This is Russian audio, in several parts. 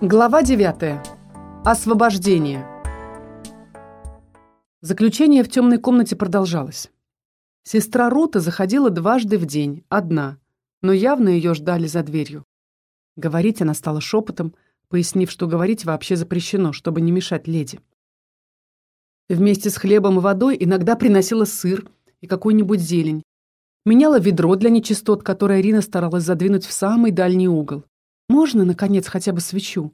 Глава 9. Освобождение. Заключение в темной комнате продолжалось. Сестра Рута заходила дважды в день, одна, но явно ее ждали за дверью. Говорить она стала шепотом, пояснив, что говорить вообще запрещено, чтобы не мешать леди. Вместе с хлебом и водой иногда приносила сыр и какую-нибудь зелень. Меняла ведро для нечистот, которое Рина старалась задвинуть в самый дальний угол. Можно, наконец, хотя бы свечу?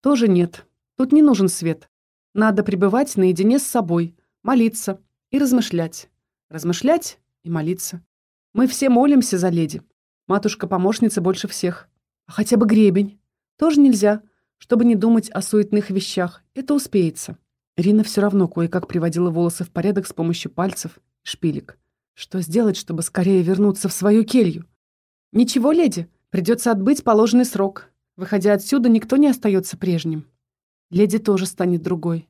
Тоже нет. Тут не нужен свет. Надо пребывать наедине с собой, молиться и размышлять. Размышлять и молиться. Мы все молимся за леди. Матушка-помощница больше всех. А хотя бы гребень. Тоже нельзя, чтобы не думать о суетных вещах. Это успеется. Рина все равно кое-как приводила волосы в порядок с помощью пальцев шпилек. Что сделать, чтобы скорее вернуться в свою келью? Ничего, леди, Придется отбыть положенный срок. Выходя отсюда, никто не остается прежним. Леди тоже станет другой.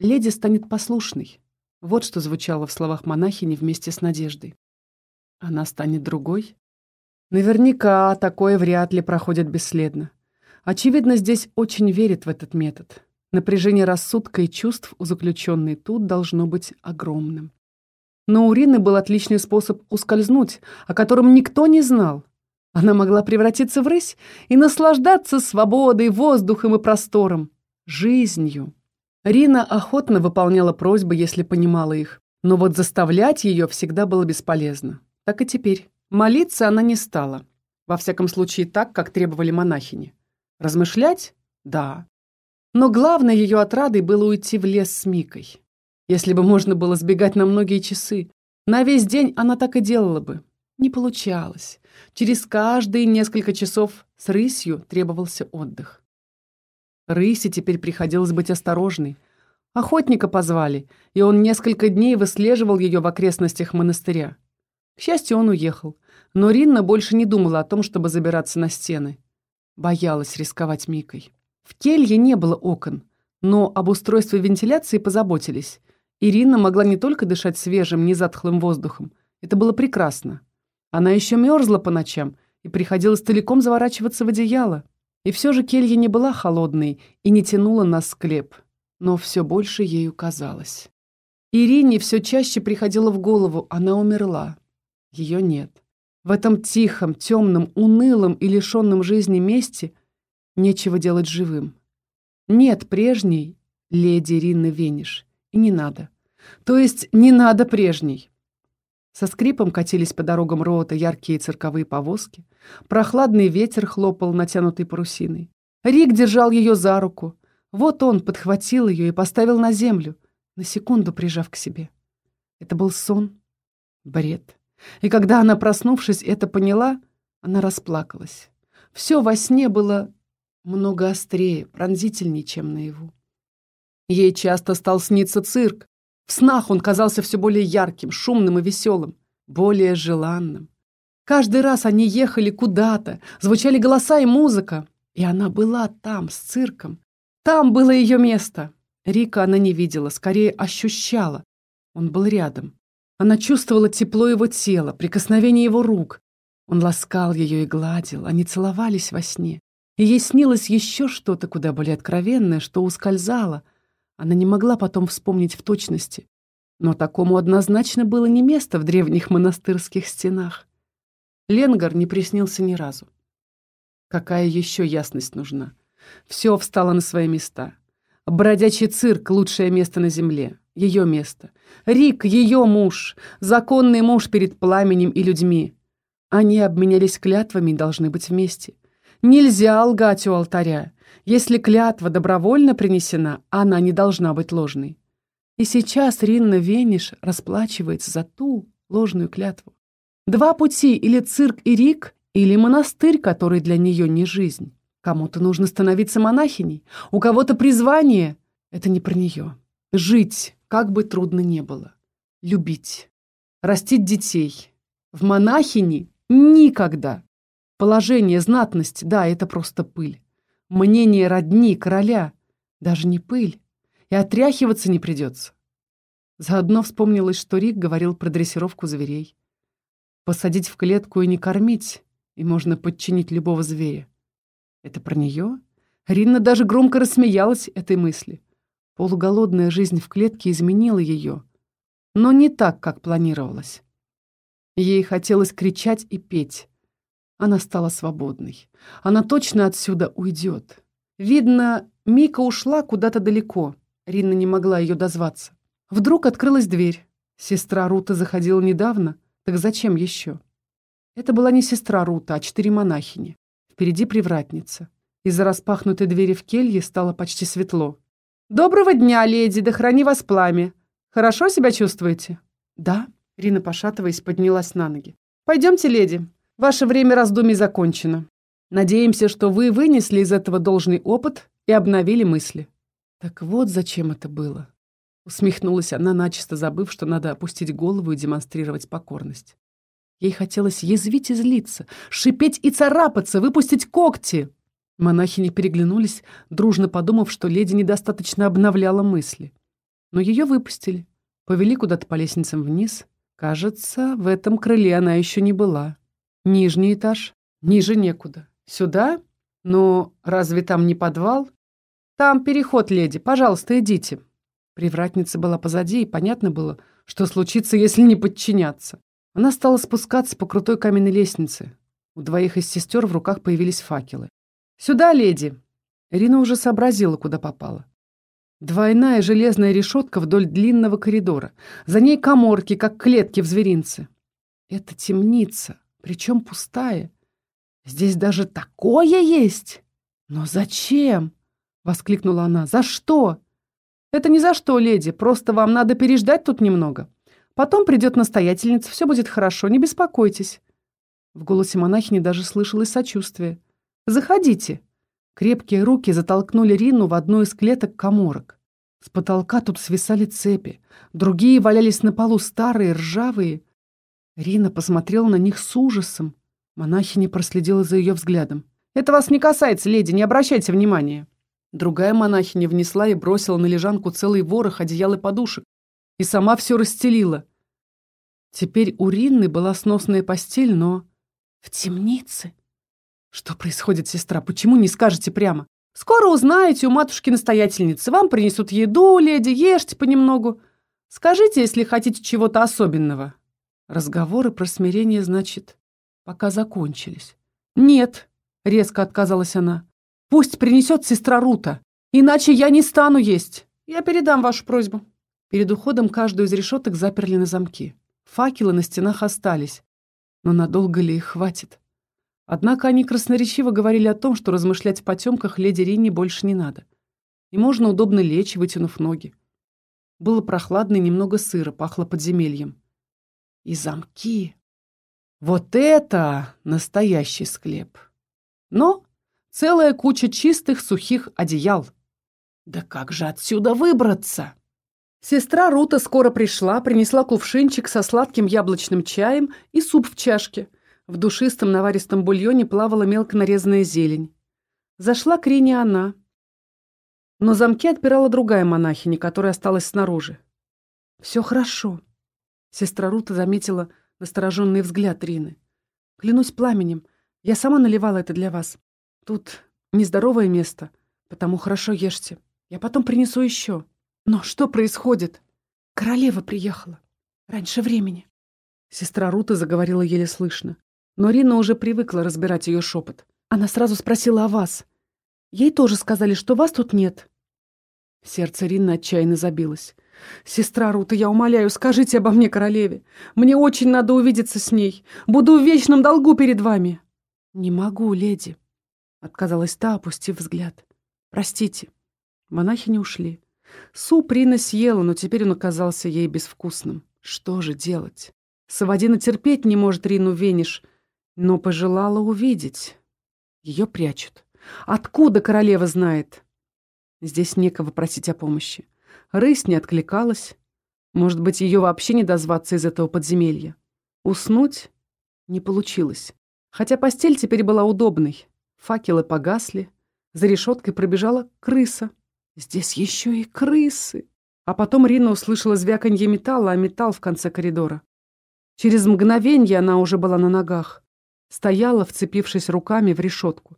Леди станет послушной. Вот что звучало в словах монахини вместе с надеждой. Она станет другой? Наверняка такое вряд ли проходит бесследно. Очевидно, здесь очень верит в этот метод. Напряжение рассудка и чувств у заключенной тут должно быть огромным. Но у Рины был отличный способ ускользнуть, о котором никто не знал. Она могла превратиться в рысь и наслаждаться свободой, воздухом и простором, жизнью. Рина охотно выполняла просьбы, если понимала их, но вот заставлять ее всегда было бесполезно. Так и теперь. Молиться она не стала. Во всяком случае, так, как требовали монахини. Размышлять? Да. Но главной ее отрадой было уйти в лес с Микой. Если бы можно было сбегать на многие часы, на весь день она так и делала бы. Не получалось. Через каждые несколько часов с рысью требовался отдых. Рысе теперь приходилось быть осторожной. Охотника позвали, и он несколько дней выслеживал ее в окрестностях монастыря. К счастью, он уехал, но Ринна больше не думала о том, чтобы забираться на стены. Боялась рисковать Микой. В келье не было окон, но об устройстве вентиляции позаботились. Ирина могла не только дышать свежим, незатхлым воздухом. Это было прекрасно. Она еще мерзла по ночам, и приходилось целиком заворачиваться в одеяло. И все же келья не была холодной и не тянула на склеп, но все больше ею казалось. Ирине все чаще приходило в голову, она умерла. Ее нет. В этом тихом, темном, унылом и лишенном жизни месте нечего делать живым. Нет прежней леди Рины Вениш, и не надо. То есть не надо прежней. Со скрипом катились по дорогам Роута яркие цирковые повозки. Прохладный ветер хлопал натянутой парусиной. Рик держал ее за руку. Вот он подхватил ее и поставил на землю, на секунду прижав к себе. Это был сон, бред. И когда она, проснувшись, это поняла, она расплакалась. Все во сне было много острее, пронзительнее, чем наяву. Ей часто стал сниться цирк, в снах он казался все более ярким, шумным и веселым, более желанным. Каждый раз они ехали куда-то, звучали голоса и музыка. И она была там, с цирком. Там было ее место. Рика она не видела, скорее ощущала. Он был рядом. Она чувствовала тепло его тела, прикосновение его рук. Он ласкал ее и гладил, они целовались во сне. И ей снилось еще что-то куда более откровенное, что ускользало — она не могла потом вспомнить в точности, но такому однозначно было не место в древних монастырских стенах. Ленгар не приснился ни разу. Какая еще ясность нужна? Все встало на свои места. Бродячий цирк — лучшее место на земле. Ее место. Рик — ее муж. Законный муж перед пламенем и людьми. Они обменялись клятвами и должны быть вместе. Нельзя лгать у алтаря. Если клятва добровольно принесена, она не должна быть ложной. И сейчас Ринна Вениш расплачивается за ту ложную клятву. Два пути, или цирк и рик, или монастырь, который для нее не жизнь. Кому-то нужно становиться монахиней, у кого-то призвание. Это не про нее. Жить, как бы трудно не было. Любить. Растить детей. В монахини никогда. Положение, знатность, да, это просто пыль. Мнение родни, короля. Даже не пыль. И отряхиваться не придется. Заодно вспомнилось, что Рик говорил про дрессировку зверей. Посадить в клетку и не кормить, и можно подчинить любого зверя. Это про нее? Ринна даже громко рассмеялась этой мысли. Полуголодная жизнь в клетке изменила ее, но не так, как планировалось. Ей хотелось кричать и петь. Она стала свободной. Она точно отсюда уйдет. Видно, Мика ушла куда-то далеко. Ринна не могла ее дозваться. Вдруг открылась дверь. Сестра Рута заходила недавно, так зачем еще? Это была не сестра Рута, а четыре монахини. Впереди привратница. Из-за распахнутой двери в келье стало почти светло. «Доброго дня, леди, да храни вас пламя. Хорошо себя чувствуете?» «Да», — Рина, пошатываясь, поднялась на ноги. «Пойдемте, леди. Ваше время раздумий закончено. Надеемся, что вы вынесли из этого должный опыт и обновили мысли». Так вот зачем это было. Усмехнулась она, начисто забыв, что надо опустить голову и демонстрировать покорность. Ей хотелось язвить и злиться, шипеть и царапаться, выпустить когти. Монахини переглянулись, дружно подумав, что леди недостаточно обновляла мысли. Но ее выпустили, повели куда-то по лестницам вниз. Кажется, в этом крыле она еще не была. Нижний этаж, ниже некуда. Сюда? Но разве там не подвал? Там переход, леди, пожалуйста, идите. Привратница была позади, и понятно было, что случится, если не подчиняться. Она стала спускаться по крутой каменной лестнице. У двоих из сестер в руках появились факелы. «Сюда, леди!» Ирина уже сообразила, куда попала. Двойная железная решетка вдоль длинного коридора. За ней коморки, как клетки в зверинце. Это темница, причем пустая. Здесь даже такое есть! Но зачем? Воскликнула она. За что? Это не за что, леди, просто вам надо переждать тут немного. Потом придет настоятельница, все будет хорошо, не беспокойтесь. В голосе монахини даже слышалось сочувствие. Заходите. Крепкие руки затолкнули Рину в одну из клеток коморок. С потолка тут свисали цепи. Другие валялись на полу, старые, ржавые. Рина посмотрела на них с ужасом. Монахиня проследила за ее взглядом. «Это вас не касается, леди, не обращайте внимания». Другая монахиня внесла и бросила на лежанку целый ворох одеял и подушек и сама все расстелила. Теперь у Ринны была сносная постель, но... В темнице? Что происходит, сестра? Почему не скажете прямо? Скоро узнаете у матушки-настоятельницы. Вам принесут еду, леди, ешьте понемногу. Скажите, если хотите чего-то особенного. Разговоры про смирение, значит, пока закончились. Нет, резко отказалась она. Пусть принесет сестра Рута, иначе я не стану есть. Я передам вашу просьбу. Перед уходом каждую из решеток заперли на замки. Факелы на стенах остались. Но надолго ли их хватит? Однако они красноречиво говорили о том, что размышлять в потемках леди Ринни больше не надо. И можно удобно лечь, вытянув ноги. Было прохладно и немного сыро, пахло подземельем. И замки. Вот это настоящий склеп. Но целая куча чистых сухих одеял. Да как же отсюда выбраться? Сестра Рута скоро пришла, принесла кувшинчик со сладким яблочным чаем и суп в чашке. В душистом наваристом бульоне плавала мелко нарезанная зелень. Зашла к Рине она. Но замки отпирала другая монахиня, которая осталась снаружи. «Все хорошо», — сестра Рута заметила настороженный взгляд Рины. «Клянусь пламенем, я сама наливала это для вас. Тут нездоровое место, потому хорошо ешьте. Я потом принесу еще». Но что происходит? Королева приехала. Раньше времени. Сестра Рута заговорила еле слышно. Но Рина уже привыкла разбирать ее шепот. Она сразу спросила о вас. Ей тоже сказали, что вас тут нет. Сердце Рины отчаянно забилось. «Сестра Рута, я умоляю, скажите обо мне королеве. Мне очень надо увидеться с ней. Буду в вечном долгу перед вами». «Не могу, леди», — отказалась та, опустив взгляд. «Простите». Монахи не ушли. Суп Рина съела, но теперь он оказался ей безвкусным. Что же делать? Савадина терпеть не может Рину Вениш, но пожелала увидеть. Ее прячут. Откуда королева знает? Здесь некого просить о помощи. Рысь не откликалась. Может быть, ее вообще не дозваться из этого подземелья. Уснуть не получилось. Хотя постель теперь была удобной. Факелы погасли. За решеткой пробежала крыса. Здесь еще и крысы. А потом Рина услышала звяканье металла, а металл в конце коридора. Через мгновенье она уже была на ногах. Стояла, вцепившись руками в решетку.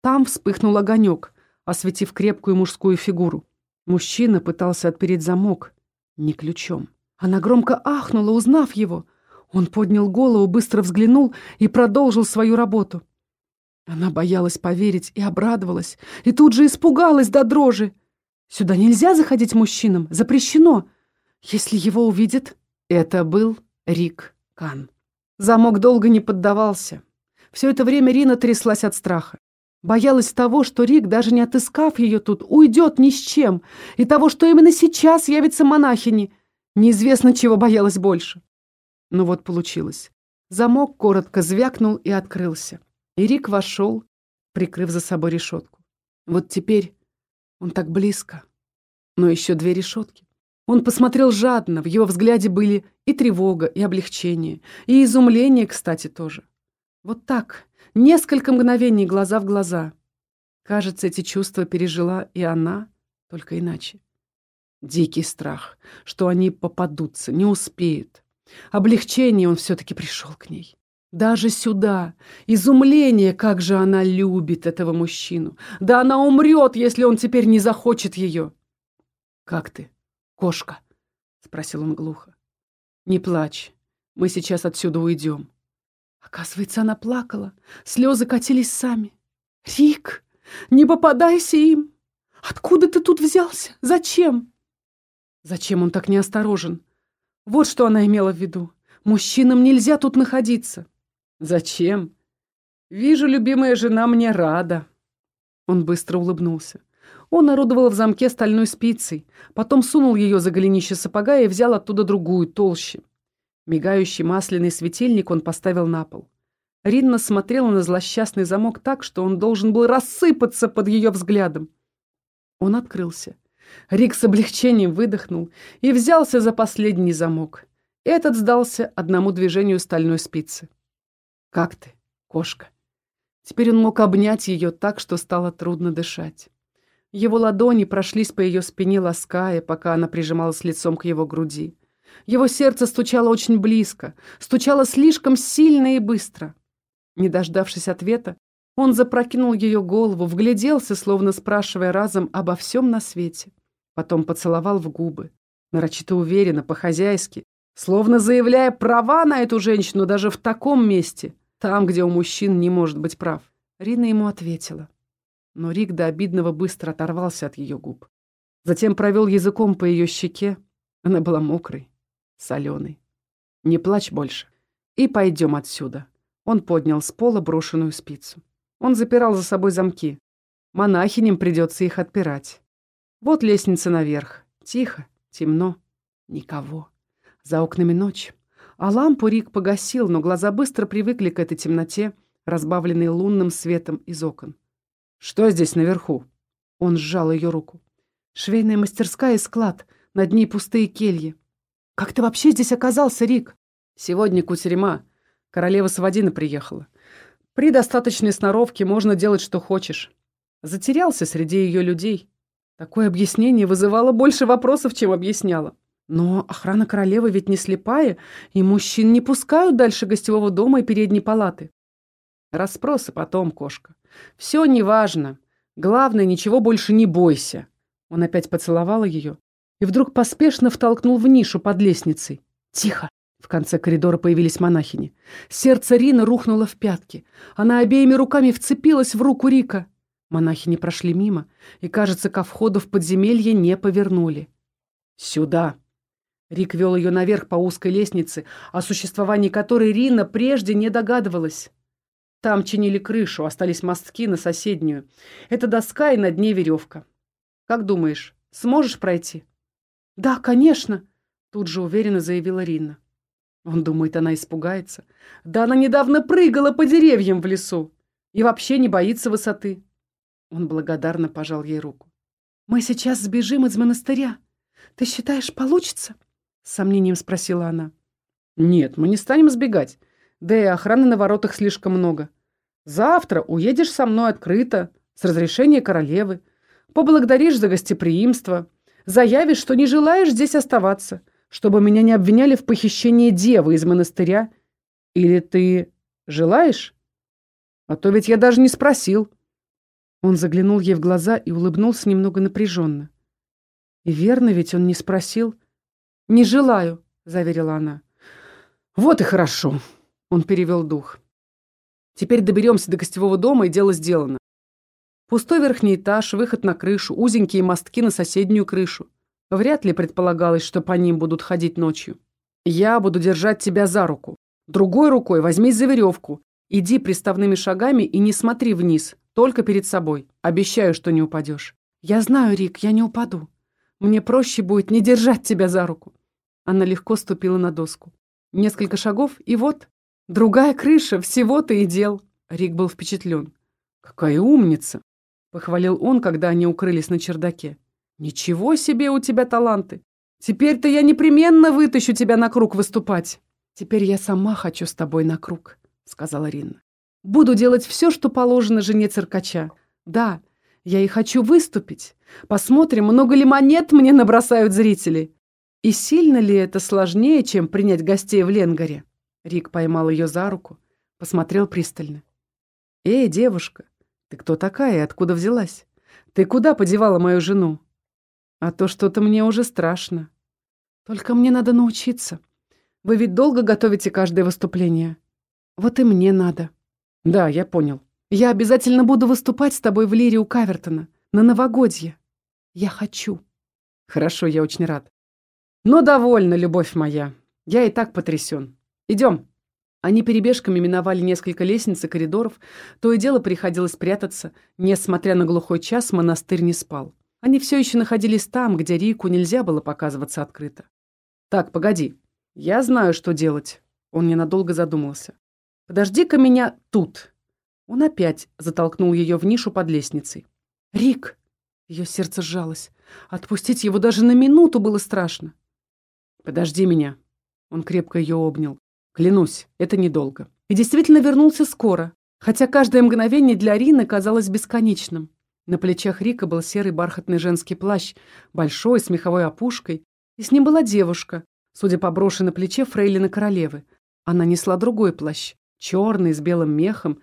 Там вспыхнул огонек. осветив крепкую мужскую фигуру. Мужчина пытался отпереть замок. Не ключом. Она громко ахнула, узнав его. Он поднял голову, быстро взглянул и продолжил свою работу. Она боялась поверить и обрадовалась, и тут же испугалась до дрожи. Сюда нельзя заходить мужчинам, запрещено. Если его увидят... Это был Рик Кан. Замок долго не поддавался. Все это время Рина тряслась от страха. Боялась того, что Рик, даже не отыскав ее тут, уйдет ни с чем, и того, что именно сейчас явится монахини. Неизвестно, чего боялась больше. Но вот получилось. Замок коротко звякнул и открылся. И Рик вошел, прикрыв за собой решетку. Вот теперь он так близко. Но еще две решетки. Он посмотрел жадно, в его взгляде были и тревога, и облегчение, и изумление, кстати, тоже. Вот так, несколько мгновений глаза в глаза. Кажется, эти чувства пережила и она, только иначе. Дикий страх, что они попадутся, не успеют. Облегчение он все-таки пришел к ней. Даже сюда. Изумление, как же она любит этого мужчину. Да она умрет, если он теперь не захочет ее. «Как ты, кошка?» — спросил он глухо. «Не плачь. Мы сейчас отсюда уйдем. Оказывается, она плакала. Слезы катились сами. «Рик, не попадайся им! Откуда ты тут взялся? Зачем?» Зачем он так неосторожен? Вот что она имела в виду. Мужчинам нельзя тут находиться. Зачем? Вижу, любимая жена мне рада. Он быстро улыбнулся. Он орудовал в замке стальной спицей, потом сунул ее за голенище сапога и взял оттуда другую, толще. Мигающий масляный светильник он поставил на пол. Ринна смотрела на злосчастный замок так, что он должен был рассыпаться под ее взглядом. Он открылся. Рик с облегчением выдохнул и взялся за последний замок. Этот сдался одному движению стальной спицы. «Как ты, кошка?» Теперь он мог обнять ее так, что стало трудно дышать. Его ладони прошлись по ее спине, лаская, пока она прижималась лицом к его груди. Его сердце стучало очень близко, стучало слишком сильно и быстро. Не дождавшись ответа, он запрокинул ее голову, вгляделся, словно спрашивая разом обо всем на свете. Потом поцеловал в губы, нарочито уверенно, по-хозяйски, словно заявляя права на эту женщину даже в таком месте, там, где у мужчин не может быть прав. Рина ему ответила. Но Рик до обидного быстро оторвался от ее губ. Затем провел языком по ее щеке. Она была мокрой соленый. Не плачь больше. И пойдем отсюда. Он поднял с пола брошенную спицу. Он запирал за собой замки. Монахиням придется их отпирать. Вот лестница наверх. Тихо, темно, никого. За окнами ночь. А лампу Рик погасил, но глаза быстро привыкли к этой темноте, разбавленной лунным светом из окон. «Что здесь наверху?» Он сжал ее руку. «Швейная мастерская и склад. Над ней пустые кельи. «Как ты вообще здесь оказался, Рик?» «Сегодня Кутерема. Королева Свадина приехала. При достаточной сноровке можно делать, что хочешь. Затерялся среди ее людей. Такое объяснение вызывало больше вопросов, чем объясняло. Но охрана королевы ведь не слепая, и мужчин не пускают дальше гостевого дома и передней палаты. Расспросы потом, кошка. Все неважно. Главное, ничего больше не бойся. Он опять поцеловал ее, и вдруг поспешно втолкнул в нишу под лестницей. «Тихо!» В конце коридора появились монахини. Сердце Рины рухнуло в пятки. Она обеими руками вцепилась в руку Рика. Монахини прошли мимо, и, кажется, ко входу в подземелье не повернули. «Сюда!» Рик вел ее наверх по узкой лестнице, о существовании которой Рина прежде не догадывалась. Там чинили крышу, остались мостки на соседнюю. Это доска и на дне веревка. Как думаешь, сможешь пройти?» «Да, конечно!» — тут же уверенно заявила Рина. Он думает, она испугается. Да она недавно прыгала по деревьям в лесу и вообще не боится высоты. Он благодарно пожал ей руку. «Мы сейчас сбежим из монастыря. Ты считаешь, получится?» С сомнением спросила она. «Нет, мы не станем сбегать. Да и охраны на воротах слишком много. Завтра уедешь со мной открыто, с разрешения королевы. Поблагодаришь за гостеприимство. Заявишь, что не желаешь здесь оставаться, чтобы меня не обвиняли в похищении девы из монастыря. Или ты желаешь? А то ведь я даже не спросил. Он заглянул ей в глаза и улыбнулся немного напряженно. И верно ведь он не спросил. «Не желаю», — заверила она. «Вот и хорошо», — он перевел дух. «Теперь доберемся до гостевого дома, и дело сделано. Пустой верхний этаж, выход на крышу, узенькие мостки на соседнюю крышу. Вряд ли предполагалось, что по ним будут ходить ночью. Я буду держать тебя за руку. Другой рукой возьмись за веревку. Иди приставными шагами и не смотри вниз, только перед собой. Обещаю, что не упадешь. Я знаю, Рик, я не упаду. Мне проще будет не держать тебя за руку. Она легко ступила на доску. Несколько шагов, и вот, другая крыша, всего-то и дел. Рик был впечатлен. «Какая умница!» — похвалил он, когда они укрылись на чердаке. «Ничего себе у тебя таланты! Теперь-то я непременно вытащу тебя на круг выступать!» «Теперь я сама хочу с тобой на круг», — сказала Ринна. «Буду делать все, что положено жене циркача. Да, я и хочу выступить. Посмотрим, много ли монет мне набросают зрители. И сильно ли это сложнее, чем принять гостей в Ленгаре?» Рик поймал ее за руку, посмотрел пристально. «Эй, девушка, ты кто такая и откуда взялась? Ты куда подевала мою жену? А то что-то мне уже страшно. Только мне надо научиться. Вы ведь долго готовите каждое выступление? Вот и мне надо. Да, я понял. Я обязательно буду выступать с тобой в Лире у Кавертона. На новогодье. Я хочу. Хорошо, я очень рад. Но довольно, любовь моя. Я и так потрясен. Идем. Они перебежками миновали несколько лестниц и коридоров. То и дело приходилось прятаться. Несмотря на глухой час, монастырь не спал. Они все еще находились там, где Рику нельзя было показываться открыто. «Так, погоди. Я знаю, что делать». Он ненадолго задумался. «Подожди-ка меня тут». Он опять затолкнул ее в нишу под лестницей. «Рик!» Ее сердце сжалось. Отпустить его даже на минуту было страшно. «Подожди меня». Он крепко ее обнял. «Клянусь, это недолго». И действительно вернулся скоро, хотя каждое мгновение для Рины казалось бесконечным. На плечах Рика был серый бархатный женский плащ, большой, с меховой опушкой, и с ним была девушка, судя по броши на плече фрейлины королевы. Она несла другой плащ, черный, с белым мехом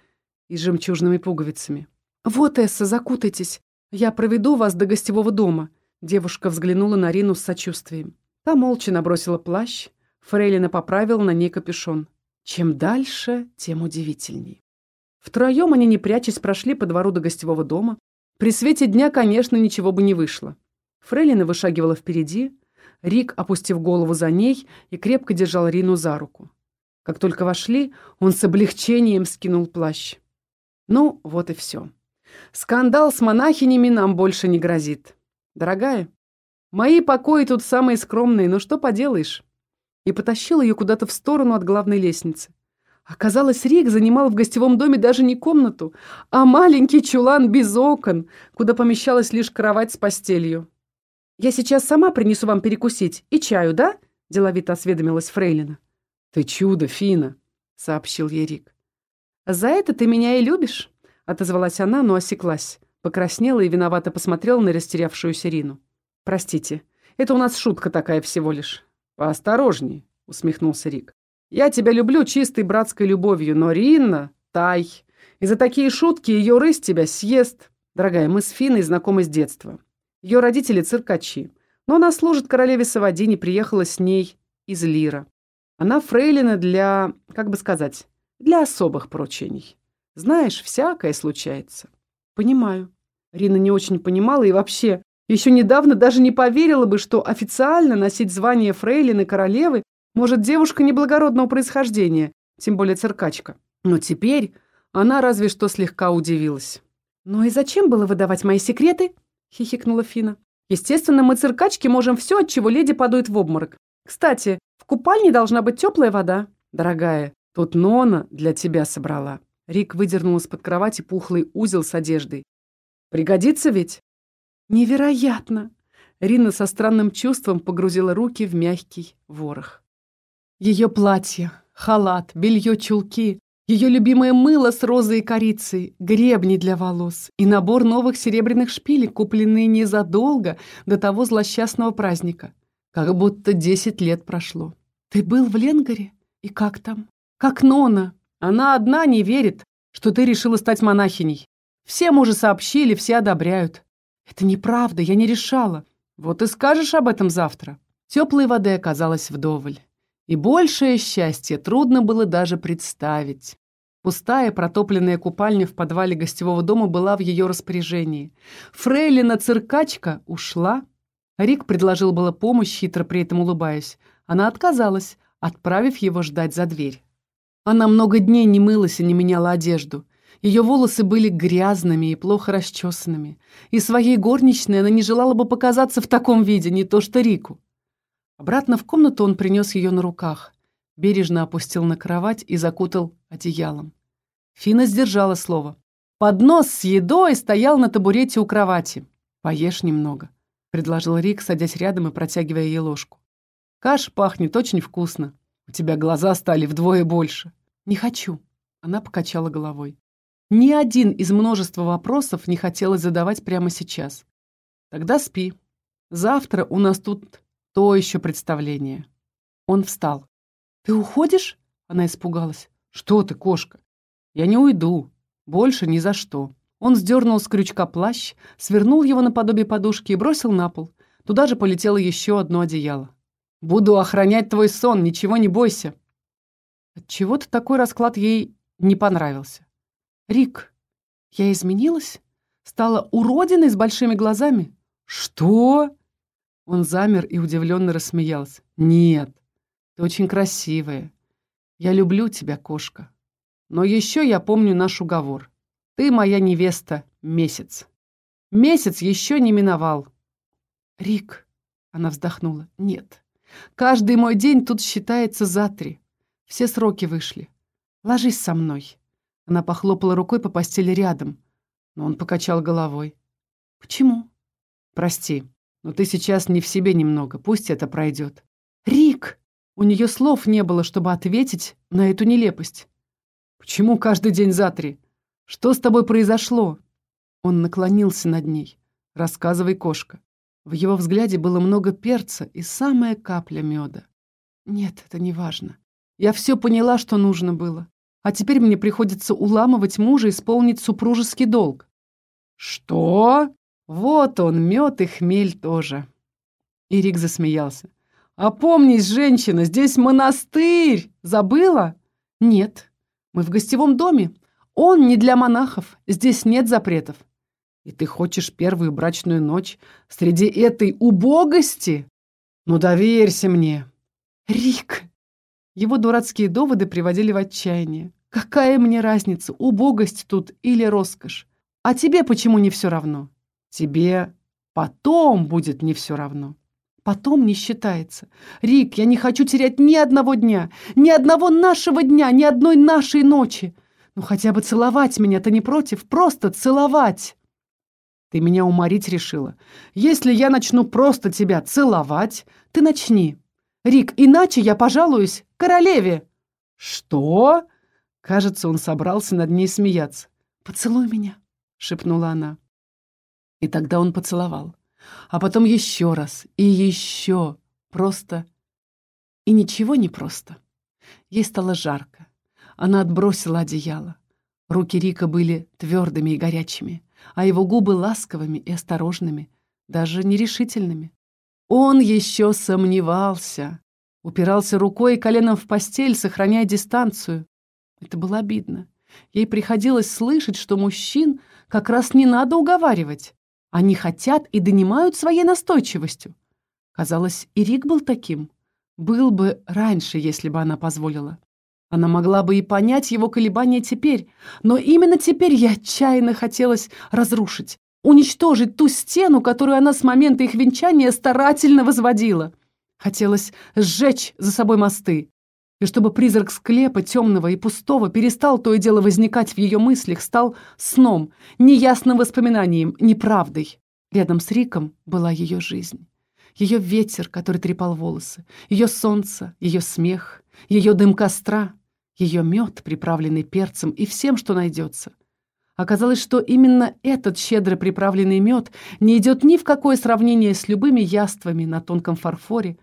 и с жемчужными пуговицами. «Вот, Эсса, закутайтесь. Я проведу вас до гостевого дома». Девушка взглянула на Рину с сочувствием. Та молча набросила плащ. Фрейлина поправила на ней капюшон. Чем дальше, тем удивительней. Втроем они, не прячась, прошли по двору до гостевого дома, при свете дня, конечно, ничего бы не вышло. Фрейлина вышагивала впереди, Рик, опустив голову за ней, и крепко держал Рину за руку. Как только вошли, он с облегчением скинул плащ. Ну, вот и все. Скандал с монахинями нам больше не грозит. Дорогая, мои покои тут самые скромные, но что поделаешь? И потащил ее куда-то в сторону от главной лестницы. Оказалось, Рик занимал в гостевом доме даже не комнату, а маленький чулан без окон, куда помещалась лишь кровать с постелью. «Я сейчас сама принесу вам перекусить. И чаю, да?» – деловито осведомилась Фрейлина. «Ты чудо, Фина», – сообщил ей Рик. «За это ты меня и любишь?» – отозвалась она, но осеклась. Покраснела и виновато посмотрела на растерявшуюся Рину. «Простите, это у нас шутка такая всего лишь». «Поосторожней», – усмехнулся Рик. Я тебя люблю чистой братской любовью, но Ринна, тай. И за такие шутки ее рысь тебя съест. Дорогая, мы с Финой знакомы с детства. Ее родители циркачи. Но она служит королеве Савадине, приехала с ней из Лира. Она фрейлина для, как бы сказать, для особых поручений. Знаешь, всякое случается. Понимаю. Рина не очень понимала и вообще еще недавно даже не поверила бы, что официально носить звание фрейлины королевы может, девушка неблагородного происхождения, тем более циркачка. Но теперь она разве что слегка удивилась. «Ну и зачем было выдавать мои секреты?» — хихикнула Фина. «Естественно, мы циркачки можем все, от чего леди падает в обморок. Кстати, в купальне должна быть теплая вода. Дорогая, тут Нона для тебя собрала». Рик выдернул из-под кровати пухлый узел с одеждой. «Пригодится ведь?» «Невероятно!» Рина со странным чувством погрузила руки в мягкий ворох. Ее платье, халат, белье, чулки, ее любимое мыло с розой и корицей, гребни для волос и набор новых серебряных шпилек, купленные незадолго до того злосчастного праздника. Как будто десять лет прошло. Ты был в Ленгаре? И как там? Как Нона? Она одна не верит, что ты решила стать монахиней. Всем уже сообщили, все одобряют. Это неправда, я не решала. Вот и скажешь об этом завтра. Теплой воды оказалось вдоволь. И большее счастье трудно было даже представить. Пустая протопленная купальня в подвале гостевого дома была в ее распоряжении. Фрейлина-циркачка ушла. Рик предложил было помощь, хитро при этом улыбаясь. Она отказалась, отправив его ждать за дверь. Она много дней не мылась и не меняла одежду. Ее волосы были грязными и плохо расчесанными. И своей горничной она не желала бы показаться в таком виде, не то что Рику. Обратно в комнату он принес ее на руках, бережно опустил на кровать и закутал одеялом. Фина сдержала слово. Поднос с едой стоял на табурете у кровати. «Поешь немного», — предложил Рик, садясь рядом и протягивая ей ложку. «Каша пахнет очень вкусно. У тебя глаза стали вдвое больше». «Не хочу», — она покачала головой. Ни один из множества вопросов не хотелось задавать прямо сейчас. Тогда спи. Завтра у нас тут то еще представление. Он встал. Ты уходишь? Она испугалась. Что ты, кошка? Я не уйду. Больше ни за что. Он сдернул с крючка плащ, свернул его наподобие подушки и бросил на пол. Туда же полетело еще одно одеяло. «Буду охранять твой сон, ничего не бойся». Отчего-то такой расклад ей не понравился. «Рик, я изменилась? Стала уродиной с большими глазами?» «Что?» Он замер и удивленно рассмеялся. «Нет, ты очень красивая. Я люблю тебя, кошка. Но еще я помню наш уговор. Ты моя невеста месяц. Месяц еще не миновал». «Рик», — она вздохнула, — «нет. Каждый мой день тут считается за три. Все сроки вышли. Ложись со мной». Она похлопала рукой по постели рядом, но он покачал головой. «Почему?» «Прости, но ты сейчас не в себе немного, пусть это пройдет». «Рик!» У нее слов не было, чтобы ответить на эту нелепость. «Почему каждый день за три? Что с тобой произошло?» Он наклонился над ней. «Рассказывай, кошка». В его взгляде было много перца и самая капля меда. «Нет, это не важно. Я все поняла, что нужно было. А теперь мне приходится уламывать мужа исполнить супружеский долг. Что? Вот он, мед и хмель тоже. Ирик засмеялся. «Опомнись, женщина, здесь монастырь! Забыла?» «Нет, мы в гостевом доме. Он не для монахов, здесь нет запретов». «И ты хочешь первую брачную ночь среди этой убогости? Ну, доверься мне!» «Рик!» Его дурацкие доводы приводили в отчаяние. «Какая мне разница, убогость тут или роскошь? А тебе почему не все равно?» «Тебе потом будет не все равно». «Потом не считается. Рик, я не хочу терять ни одного дня, ни одного нашего дня, ни одной нашей ночи. Ну хотя бы целовать меня ты не против? Просто целовать!» «Ты меня уморить решила. Если я начну просто тебя целовать, ты начни. Рик, иначе я пожалуюсь королеве!» «Что?» Кажется, он собрался над ней смеяться. «Поцелуй меня!» — шепнула она. И тогда он поцеловал. А потом еще раз и еще. Просто. И ничего не просто. Ей стало жарко. Она отбросила одеяло. Руки Рика были твердыми и горячими, а его губы ласковыми и осторожными, даже нерешительными. Он еще сомневался. Упирался рукой и коленом в постель, сохраняя дистанцию. Это было обидно. Ей приходилось слышать, что мужчин как раз не надо уговаривать. Они хотят и донимают своей настойчивостью. Казалось, и Рик был таким. Был бы раньше, если бы она позволила. Она могла бы и понять его колебания теперь, но именно теперь ей отчаянно хотелось разрушить, уничтожить ту стену, которую она с момента их венчания старательно возводила. Хотелось сжечь за собой мосты. И чтобы призрак склепа темного и пустого перестал то и дело возникать в ее мыслях, стал сном, неясным воспоминанием, неправдой. Рядом с Риком была ее жизнь. Ее ветер, который трепал волосы, ее солнце, ее смех, ее дым костра, ее мед, приправленный перцем и всем, что найдется. Оказалось, что именно этот щедро приправленный мед не идет ни в какое сравнение с любыми яствами на тонком фарфоре,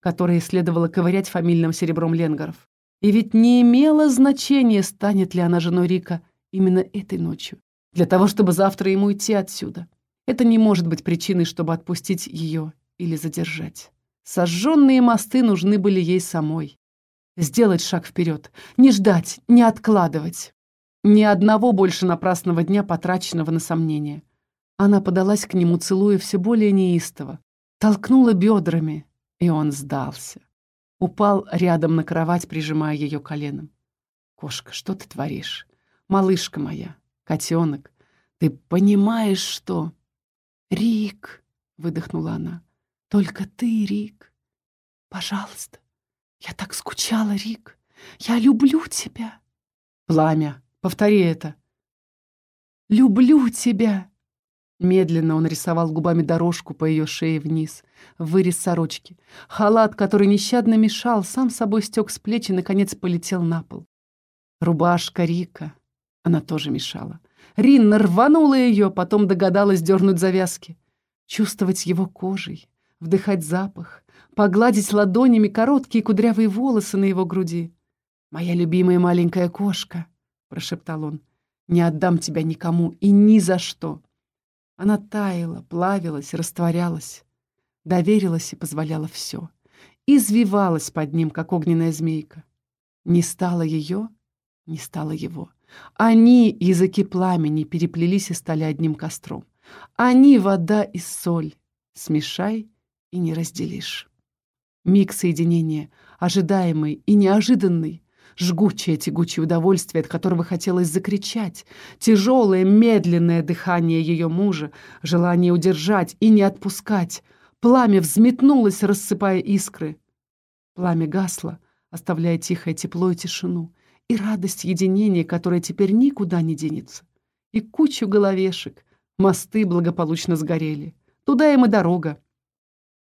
которые следовало ковырять фамильным серебром Ленгаров. И ведь не имело значения, станет ли она женой Рика именно этой ночью. Для того, чтобы завтра ему уйти отсюда. Это не может быть причиной, чтобы отпустить ее или задержать. Сожженные мосты нужны были ей самой. Сделать шаг вперед, не ждать, не откладывать. Ни одного больше напрасного дня, потраченного на сомнения. Она подалась к нему, целуя все более неистово, толкнула бедрами, и он сдался. Упал рядом на кровать, прижимая ее коленом. «Кошка, что ты творишь? Малышка моя, котенок, ты понимаешь, что...» «Рик!» — выдохнула она. «Только ты, Рик! Пожалуйста! Я так скучала, Рик! Я люблю тебя!» «Пламя! Повтори это!» «Люблю тебя!» Медленно он рисовал губами дорожку по ее шее вниз, вырез сорочки. Халат, который нещадно мешал, сам собой стек с плеч и, наконец, полетел на пол. Рубашка Рика. Она тоже мешала. Ринна рванула ее, потом догадалась дернуть завязки. Чувствовать его кожей, вдыхать запах, погладить ладонями короткие кудрявые волосы на его груди. «Моя любимая маленькая кошка», — прошептал он, — «не отдам тебя никому и ни за что». Она таяла, плавилась, растворялась, доверилась и позволяла все. Извивалась под ним, как огненная змейка. Не стало ее, не стало его. Они, языки пламени, переплелись и стали одним костром. Они — вода и соль. Смешай и не разделишь. Миг соединения, ожидаемый и неожиданный, жгучее тягучее удовольствие, от которого хотелось закричать, тяжелое, медленное дыхание ее мужа, желание удержать и не отпускать. Пламя взметнулось, рассыпая искры. Пламя гасло, оставляя тихое тепло и тишину, и радость единения, которая теперь никуда не денется, и кучу головешек. Мосты благополучно сгорели. Туда им и дорога.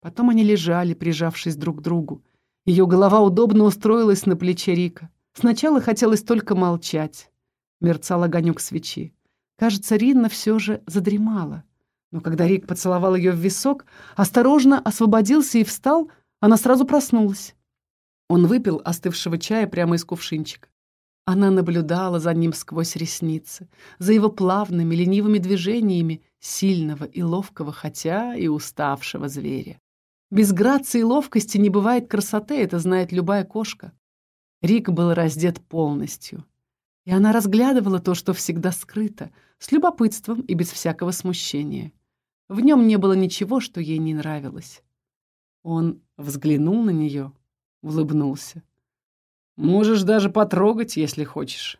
Потом они лежали, прижавшись друг к другу. Ее голова удобно устроилась на плече Рика. Сначала хотелось только молчать. Мерцал огонек свечи. Кажется, Ринна все же задремала. Но когда Рик поцеловал ее в висок, осторожно освободился и встал, она сразу проснулась. Он выпил остывшего чая прямо из кувшинчика. Она наблюдала за ним сквозь ресницы, за его плавными, ленивыми движениями сильного и ловкого, хотя и уставшего зверя. Без грации и ловкости не бывает красоты, это знает любая кошка. Рик был раздет полностью. И она разглядывала то, что всегда скрыто, с любопытством и без всякого смущения. В нем не было ничего, что ей не нравилось. Он взглянул на нее, улыбнулся. Можешь даже потрогать, если хочешь.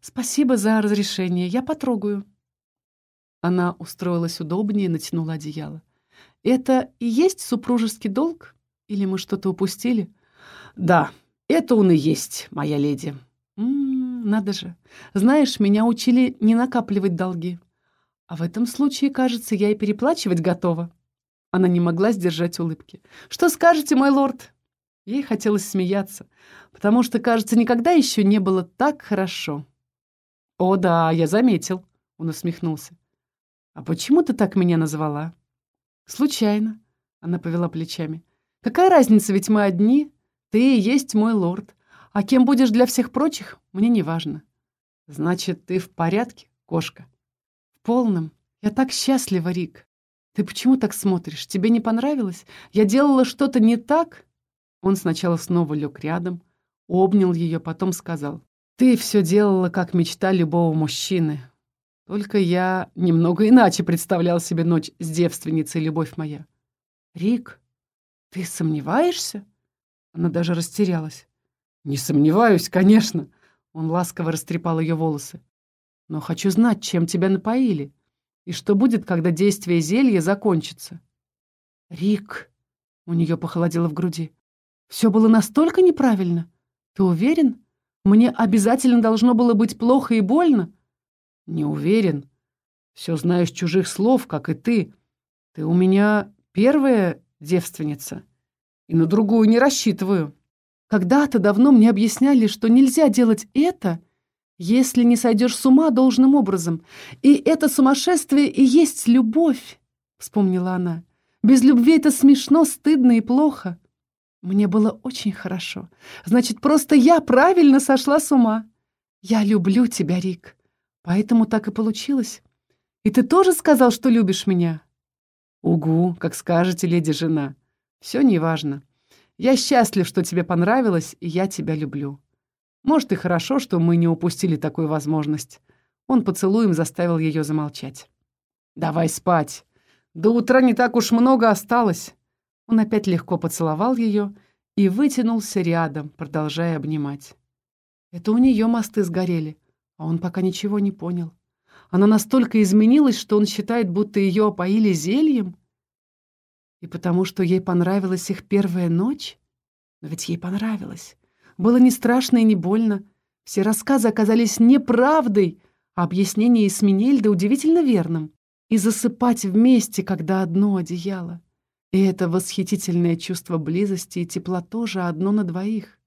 Спасибо за разрешение, я потрогаю. Она устроилась удобнее натянула одеяло. Это и есть супружеский долг? Или мы что-то упустили? Да, это он и есть, моя леди. М -м, надо же. Знаешь, меня учили не накапливать долги. А в этом случае, кажется, я и переплачивать готова. Она не могла сдержать улыбки. «Что скажете, мой лорд?» Ей хотелось смеяться, потому что, кажется, никогда еще не было так хорошо. «О, да, я заметил», — он усмехнулся. «А почему ты так меня назвала?» «Случайно», — она повела плечами. «Какая разница, ведь мы одни. Ты и есть мой лорд. А кем будешь для всех прочих, мне не важно». «Значит, ты в порядке, кошка?» «В полном. Я так счастлива, Рик. Ты почему так смотришь? Тебе не понравилось? Я делала что-то не так?» Он сначала снова лег рядом, обнял ее, потом сказал. «Ты все делала, как мечта любого мужчины. Только я немного иначе представлял себе ночь с девственницей, любовь моя». «Рик, ты сомневаешься?» Она даже растерялась. «Не сомневаюсь, конечно». Он ласково растрепал ее волосы. «Но хочу знать, чем тебя напоили, и что будет, когда действие зелья закончится». «Рик!» — у нее похолодело в груди. Все было настолько неправильно. Ты уверен? Мне обязательно должно было быть плохо и больно? Не уверен. Все знаешь чужих слов, как и ты. Ты у меня первая девственница. И на другую не рассчитываю. Когда-то давно мне объясняли, что нельзя делать это, если не сойдешь с ума должным образом. И это сумасшествие и есть любовь, вспомнила она. Без любви это смешно, стыдно и плохо. Мне было очень хорошо. Значит, просто я правильно сошла с ума. Я люблю тебя, Рик. Поэтому так и получилось. И ты тоже сказал, что любишь меня? Угу, как скажете, леди жена. Все неважно. Я счастлив, что тебе понравилось, и я тебя люблю. Может, и хорошо, что мы не упустили такую возможность. Он поцелуем заставил ее замолчать. «Давай спать. До утра не так уж много осталось». Он опять легко поцеловал ее и вытянулся рядом, продолжая обнимать. Это у нее мосты сгорели, а он пока ничего не понял. Она настолько изменилась, что он считает, будто ее опоили зельем. И потому что ей понравилась их первая ночь? Но ведь ей понравилось. Было не страшно и не больно. Все рассказы оказались неправдой, а объяснение Исминельда удивительно верным. И засыпать вместе, когда одно одеяло. И это восхитительное чувство близости и тепла тоже одно на двоих.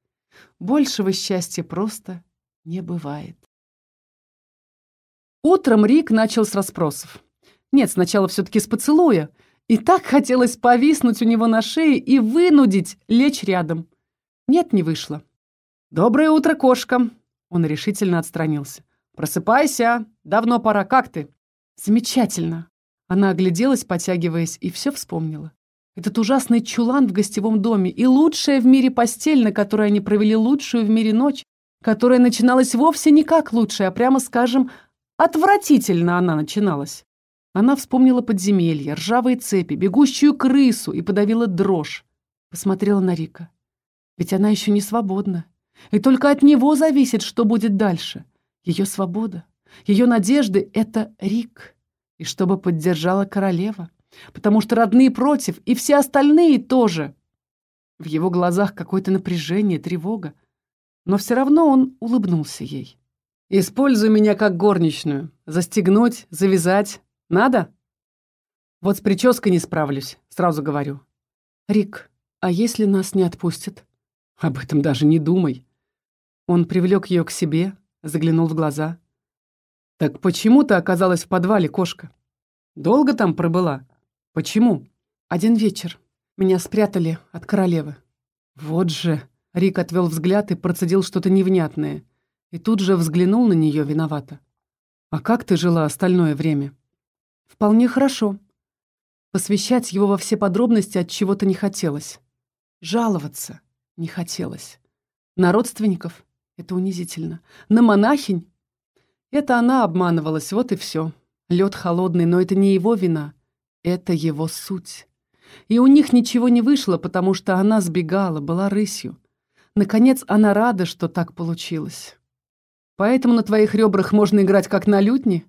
Большего счастья просто не бывает. Утром Рик начал с расспросов. Нет, сначала все-таки с поцелуя. И так хотелось повиснуть у него на шее и вынудить лечь рядом. Нет, не вышло. «Доброе утро, кошка!» Он решительно отстранился. «Просыпайся! Давно пора. Как ты?» «Замечательно!» Она огляделась, потягиваясь, и все вспомнила. Этот ужасный чулан в гостевом доме и лучшая в мире постель, на которой они провели лучшую в мире ночь, которая начиналась вовсе не как лучшая, а прямо скажем, отвратительно она начиналась. Она вспомнила подземелье, ржавые цепи, бегущую крысу и подавила дрожь. Посмотрела на Рика. Ведь она еще не свободна. И только от него зависит, что будет дальше. Ее свобода, ее надежды — это Рик. И чтобы поддержала королева потому что родные против, и все остальные тоже. В его глазах какое-то напряжение, тревога. Но все равно он улыбнулся ей. «Используй меня как горничную. Застегнуть, завязать. Надо?» «Вот с прической не справлюсь, сразу говорю». «Рик, а если нас не отпустят?» «Об этом даже не думай». Он привлек ее к себе, заглянул в глаза. «Так почему ты оказалась в подвале, кошка? Долго там пробыла?» «Почему?» «Один вечер. Меня спрятали от королевы». «Вот же!» Рик отвел взгляд и процедил что-то невнятное. И тут же взглянул на нее виновато. «А как ты жила остальное время?» «Вполне хорошо». Посвящать его во все подробности от чего-то не хотелось. Жаловаться не хотелось. На родственников — это унизительно. На монахинь — это она обманывалась, вот и все. Лед холодный, но это не его вина. Это его суть. И у них ничего не вышло, потому что она сбегала, была рысью. Наконец, она рада, что так получилось. Поэтому на твоих ребрах можно играть как на лютне?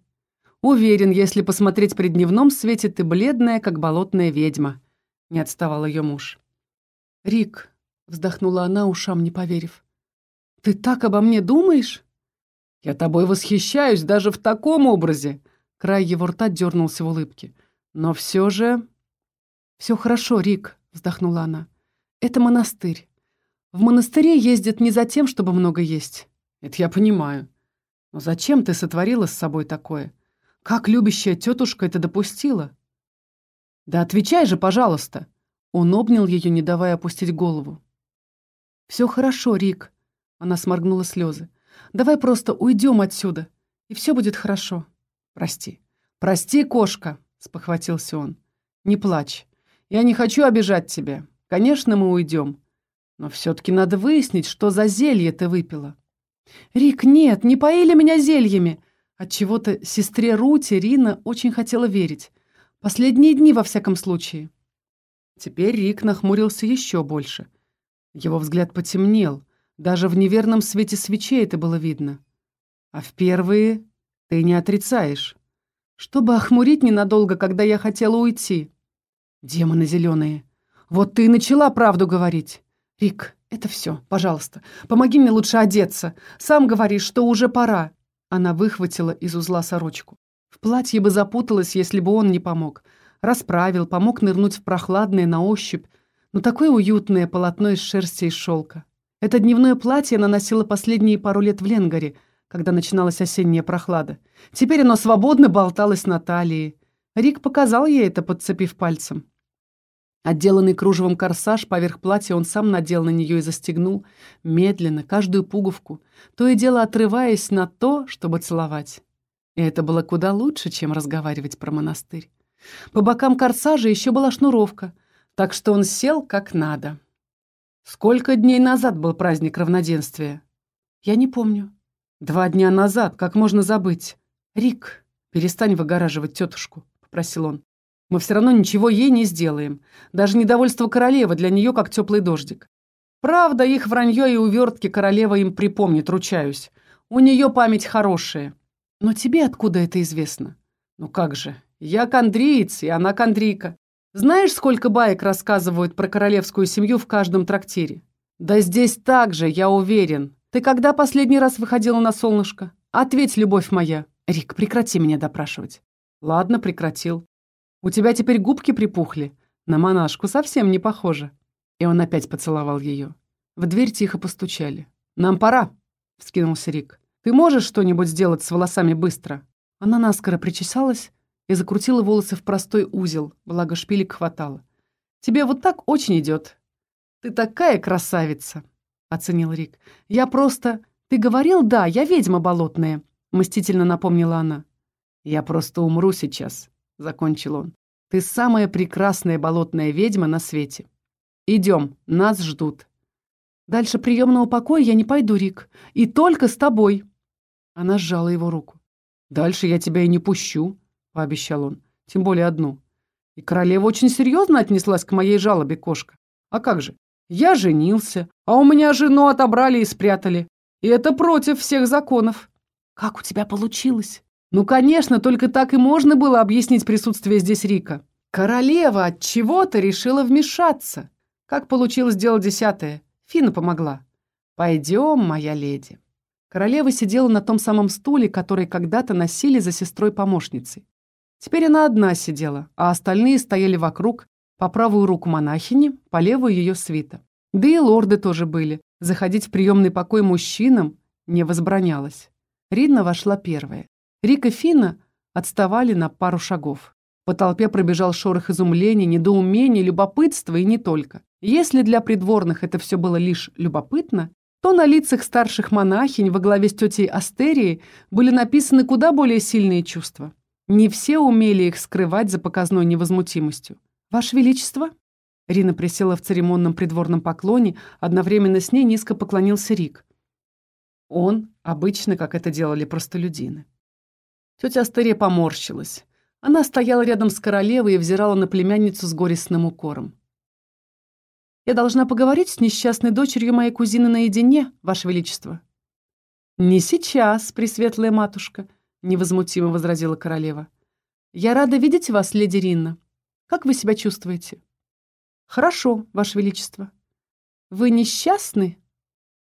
Уверен, если посмотреть при дневном свете, ты бледная, как болотная ведьма. Не отставал ее муж. Рик, вздохнула она, ушам не поверив. Ты так обо мне думаешь? Я тобой восхищаюсь даже в таком образе. Край его рта дернулся в улыбке. Но все же... «Все хорошо, Рик», — вздохнула она. «Это монастырь. В монастыре ездят не за тем, чтобы много есть. Это я понимаю. Но зачем ты сотворила с собой такое? Как любящая тетушка это допустила?» «Да отвечай же, пожалуйста!» Он обнял ее, не давая опустить голову. «Все хорошо, Рик», — она сморгнула слезы. «Давай просто уйдем отсюда, и все будет хорошо. Прости. Прости, кошка!» — спохватился он. «Не плачь. Я не хочу обижать тебя. Конечно, мы уйдем. Но все-таки надо выяснить, что за зелье ты выпила». «Рик, нет, не поили меня зельями!» Отчего-то сестре Рути Рина очень хотела верить. Последние дни, во всяком случае. Теперь Рик нахмурился еще больше. Его взгляд потемнел. Даже в неверном свете свечей это было видно. А в первые ты не отрицаешь чтобы охмурить ненадолго, когда я хотела уйти. Демоны зеленые. Вот ты и начала правду говорить. Рик, это все, пожалуйста. Помоги мне лучше одеться. Сам говоришь, что уже пора. Она выхватила из узла сорочку. В платье бы запуталась, если бы он не помог. Расправил, помог нырнуть в прохладное на ощупь, но такое уютное полотно из шерсти и шелка. Это дневное платье она носила последние пару лет в Ленгаре — когда начиналась осенняя прохлада. Теперь оно свободно болталось на талии. Рик показал ей это, подцепив пальцем. Отделанный кружевом корсаж поверх платья он сам надел на нее и застегнул, медленно, каждую пуговку, то и дело отрываясь на то, чтобы целовать. И это было куда лучше, чем разговаривать про монастырь. По бокам корсажа еще была шнуровка, так что он сел как надо. Сколько дней назад был праздник равноденствия? Я не помню. Два дня назад, как можно забыть? Рик, перестань выгораживать тетушку, попросил он. Мы все равно ничего ей не сделаем. Даже недовольство королевы для нее как теплый дождик. Правда, их вранье и увертки королева им припомнит, ручаюсь. У нее память хорошая. Но тебе откуда это известно? Ну как же, я кандриец, и она кандрийка. Знаешь, сколько баек рассказывают про королевскую семью в каждом трактире? Да здесь так же, я уверен. Ты когда последний раз выходила на солнышко? Ответь, любовь моя. Рик, прекрати меня допрашивать. Ладно, прекратил. У тебя теперь губки припухли. На монашку совсем не похоже. И он опять поцеловал ее. В дверь тихо постучали. «Нам пора», — вскинулся Рик. «Ты можешь что-нибудь сделать с волосами быстро?» Она наскоро причесалась и закрутила волосы в простой узел, благо шпилек хватало. «Тебе вот так очень идет. Ты такая красавица!» — оценил Рик. «Я просто... Ты говорил, да, я ведьма болотная», — мстительно напомнила она. «Я просто умру сейчас», — закончил он. «Ты самая прекрасная болотная ведьма на свете. Идем, нас ждут». «Дальше приемного покоя я не пойду, Рик. И только с тобой». Она сжала его руку. «Дальше я тебя и не пущу», — пообещал он. «Тем более одну». И королева очень серьезно отнеслась к моей жалобе, кошка. А как же? Я женился, а у меня жену отобрали и спрятали. И это против всех законов. Как у тебя получилось? Ну, конечно, только так и можно было объяснить присутствие здесь Рика. Королева от чего-то решила вмешаться. Как получилось дело десятое? Фина помогла. Пойдем, моя леди. Королева сидела на том самом стуле, который когда-то носили за сестрой-помощницей. Теперь она одна сидела, а остальные стояли вокруг, по правую руку монахини, по левую ее свита. Да и лорды тоже были. Заходить в приемный покой мужчинам не возбранялось. Ридна вошла первая. Рик и Фина отставали на пару шагов. По толпе пробежал шорох изумления, недоумения, любопытства и не только. Если для придворных это все было лишь любопытно, то на лицах старших монахинь во главе с тетей Астерией были написаны куда более сильные чувства. Не все умели их скрывать за показной невозмутимостью. «Ваше Величество!» Рина присела в церемонном придворном поклоне, одновременно с ней низко поклонился Рик. Он, обычно, как это делали простолюдины. Тетя Астерия поморщилась. Она стояла рядом с королевой и взирала на племянницу с горестным укором. «Я должна поговорить с несчастной дочерью моей кузины наедине, Ваше Величество». «Не сейчас, Пресветлая матушка», — невозмутимо возразила королева. «Я рада видеть вас, леди Ринна. Как вы себя чувствуете?» «Хорошо, Ваше Величество». «Вы несчастны?»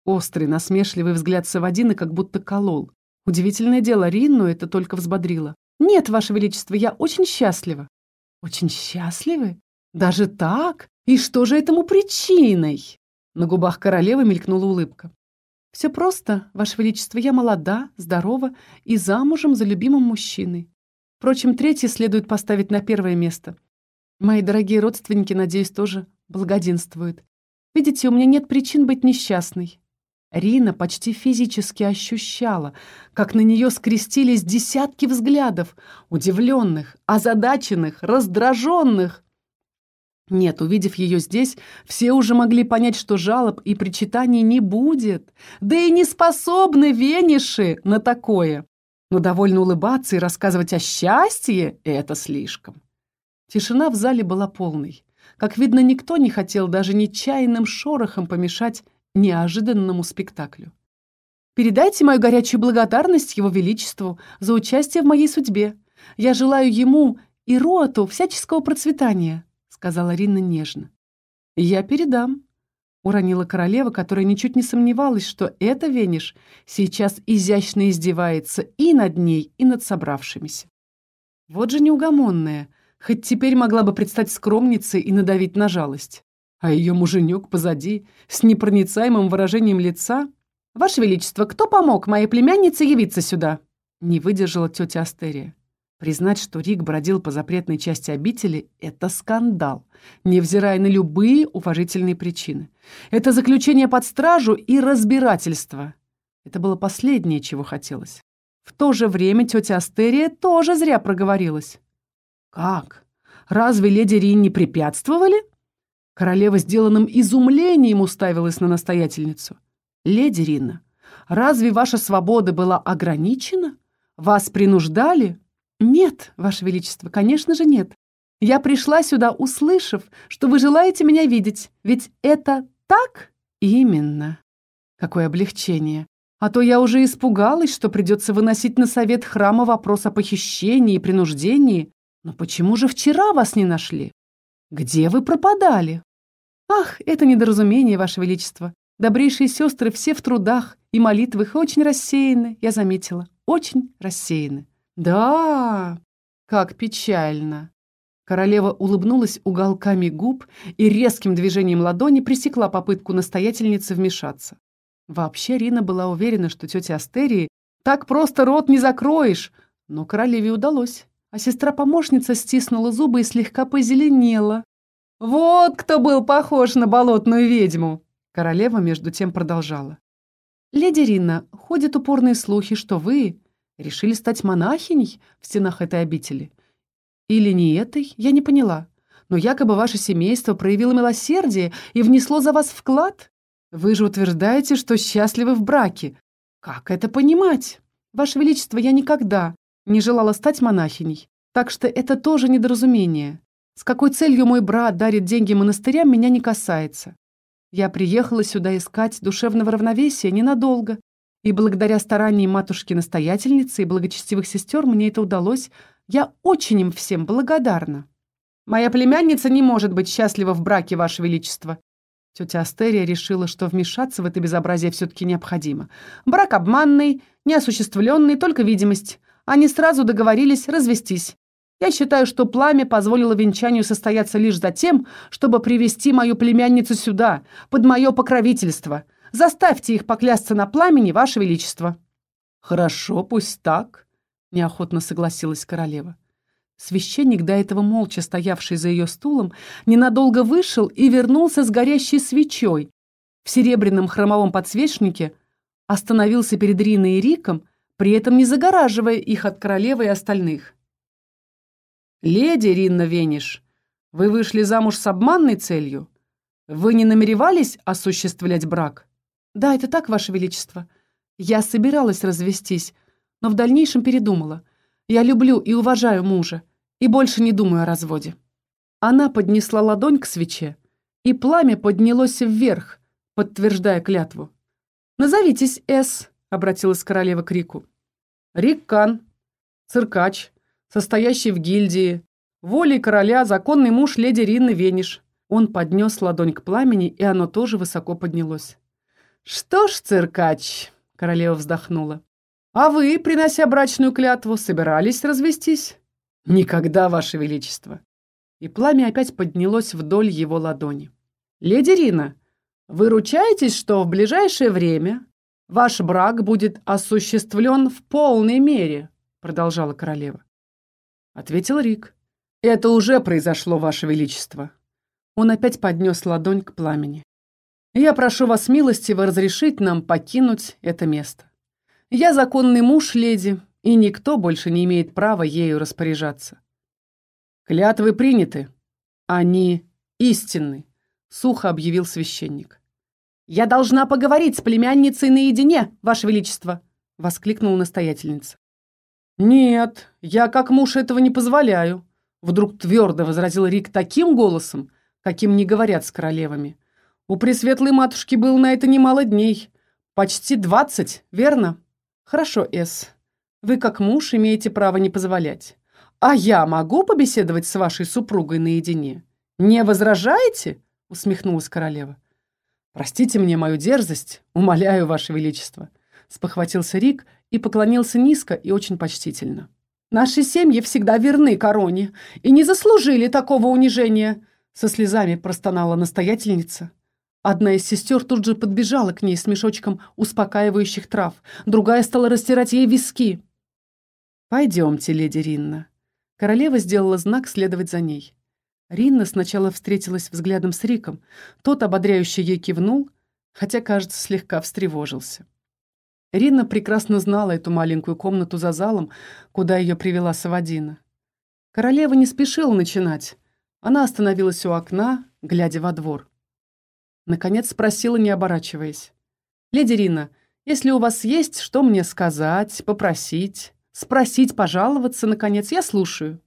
Острый, насмешливый взгляд Савадина как будто колол. Удивительное дело, Ринну это только взбодрило. «Нет, Ваше Величество, я очень счастлива». «Очень счастливы? Даже так? И что же этому причиной?» На губах королевы мелькнула улыбка. «Все просто, Ваше Величество, я молода, здорова и замужем за любимым мужчиной. Впрочем, третье следует поставить на первое место. Мои дорогие родственники, надеюсь, тоже благоденствуют. Видите, у меня нет причин быть несчастной. Рина почти физически ощущала, как на нее скрестились десятки взглядов, удивленных, озадаченных, раздраженных. Нет, увидев ее здесь, все уже могли понять, что жалоб и причитаний не будет, да и не способны вениши на такое. Но довольно улыбаться и рассказывать о счастье — это слишком. Тишина в зале была полной. Как видно, никто не хотел даже нечаянным шорохом помешать неожиданному спектаклю. «Передайте мою горячую благодарность Его Величеству за участие в моей судьбе. Я желаю ему и Роату всяческого процветания», — сказала Рина нежно. «Я передам», — уронила королева, которая ничуть не сомневалась, что эта Вениш сейчас изящно издевается и над ней, и над собравшимися. Вот же неугомонная — Хоть теперь могла бы предстать скромницей и надавить на жалость. А ее муженек позади, с непроницаемым выражением лица. «Ваше Величество, кто помог моей племяннице явиться сюда?» Не выдержала тетя Астерия. Признать, что Рик бродил по запретной части обители — это скандал, невзирая на любые уважительные причины. Это заключение под стражу и разбирательство. Это было последнее, чего хотелось. В то же время тетя Астерия тоже зря проговорилась. «Как? Разве леди Рин не препятствовали?» Королева сделанным изумлением уставилась на настоятельницу. «Леди Ринна, разве ваша свобода была ограничена? Вас принуждали?» «Нет, ваше величество, конечно же нет. Я пришла сюда, услышав, что вы желаете меня видеть. Ведь это так?» «Именно. Какое облегчение. А то я уже испугалась, что придется выносить на совет храма вопрос о похищении и принуждении. Но почему же вчера вас не нашли? Где вы пропадали?» «Ах, это недоразумение, ваше величество. Добрейшие сестры все в трудах и молитвах очень рассеяны, я заметила, очень рассеяны. Да, как печально. Королева улыбнулась уголками губ и резким движением ладони пресекла попытку настоятельницы вмешаться. Вообще Рина была уверена, что тетя Астерии так просто рот не закроешь, но королеве удалось. А сестра-помощница стиснула зубы и слегка позеленела. «Вот кто был похож на болотную ведьму!» Королева между тем продолжала. «Леди Ринна, ходят упорные слухи, что вы решили стать монахиней в стенах этой обители. Или не этой, я не поняла. Но якобы ваше семейство проявило милосердие и внесло за вас вклад. Вы же утверждаете, что счастливы в браке. Как это понимать? Ваше Величество, я никогда не желала стать монахиней, так что это тоже недоразумение. С какой целью мой брат дарит деньги монастырям, меня не касается. Я приехала сюда искать душевного равновесия ненадолго, и благодаря стараниям матушки-настоятельницы и благочестивых сестер мне это удалось. Я очень им всем благодарна. Моя племянница не может быть счастлива в браке, Ваше Величество. Тетя Астерия решила, что вмешаться в это безобразие все-таки необходимо. Брак обманный, неосуществленный, только видимость. Они сразу договорились развестись. Я считаю, что пламя позволило венчанию состояться лишь за тем, чтобы привести мою племянницу сюда, под мое покровительство. Заставьте их поклясться на пламени, Ваше Величество». «Хорошо, пусть так», — неохотно согласилась королева. Священник, до этого молча стоявший за ее стулом, ненадолго вышел и вернулся с горящей свечой. В серебряном хромовом подсвечнике остановился перед Риной и Риком, при этом не загораживая их от королевы и остальных. «Леди Ринна Вениш, вы вышли замуж с обманной целью? Вы не намеревались осуществлять брак?» «Да, это так, Ваше Величество. Я собиралась развестись, но в дальнейшем передумала. Я люблю и уважаю мужа, и больше не думаю о разводе». Она поднесла ладонь к свече, и пламя поднялось вверх, подтверждая клятву. «Назовитесь, С», — обратилась королева к Рику. «Рик Кан, циркач, состоящий в гильдии, волей короля законный муж леди Ринны Вениш. Он поднес ладонь к пламени, и оно тоже высоко поднялось. «Что ж, циркач», — королева вздохнула, — «а вы, принося брачную клятву, собирались развестись?» «Никогда, ваше величество». И пламя опять поднялось вдоль его ладони. «Леди Рина, вы ручаетесь, что в ближайшее время ваш брак будет осуществлен в полной мере?» продолжала королева. Ответил Рик. «Это уже произошло, Ваше Величество». Он опять поднес ладонь к пламени. «Я прошу вас милостиво разрешить нам покинуть это место. Я законный муж леди, и никто больше не имеет права ею распоряжаться. Клятвы приняты. Они истинны», — сухо объявил священник. «Я должна поговорить с племянницей наедине, Ваше Величество!» — воскликнула настоятельница. «Нет, я как муж этого не позволяю», — вдруг твердо возразил Рик таким голосом, каким не говорят с королевами. «У пресветлой матушки было на это немало дней. Почти двадцать, верно?» «Хорошо, Эс. Вы как муж имеете право не позволять. А я могу побеседовать с вашей супругой наедине? Не возражаете?» — усмехнулась королева. «Простите мне мою дерзость, умоляю, ваше величество», — спохватился Рик и поклонился низко и очень почтительно. «Наши семьи всегда верны короне и не заслужили такого унижения», со слезами простонала настоятельница. Одна из сестер тут же подбежала к ней с мешочком успокаивающих трав, другая стала растирать ей виски. «Пойдемте, леди Ринна». Королева сделала знак следовать за ней. Ринна сначала встретилась взглядом с Риком. Тот ободряюще ей кивнул, хотя, кажется, слегка встревожился. Рина прекрасно знала эту маленькую комнату за залом, куда ее привела Савадина. Королева не спешила начинать. Она остановилась у окна, глядя во двор. Наконец спросила, не оборачиваясь. «Леди Рина, если у вас есть что мне сказать, попросить, спросить, пожаловаться, наконец, я слушаю».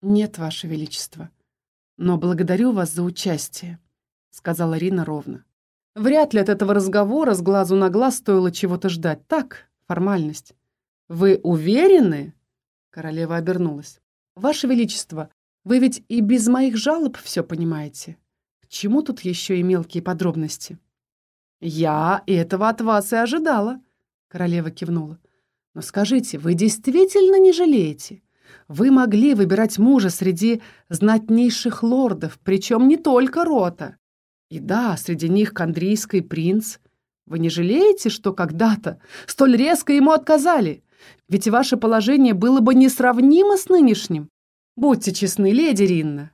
«Нет, Ваше Величество, но благодарю вас за участие», — сказала Рина ровно. Вряд ли от этого разговора с глазу на глаз стоило чего-то ждать. Так, формальность. «Вы уверены?» Королева обернулась. «Ваше Величество, вы ведь и без моих жалоб все понимаете. К чему тут еще и мелкие подробности?» «Я этого от вас и ожидала», — королева кивнула. «Но скажите, вы действительно не жалеете? Вы могли выбирать мужа среди знатнейших лордов, причем не только рота. И да, среди них кандрийский принц. Вы не жалеете, что когда-то столь резко ему отказали? Ведь ваше положение было бы несравнимо с нынешним. Будьте честны, леди Ринна.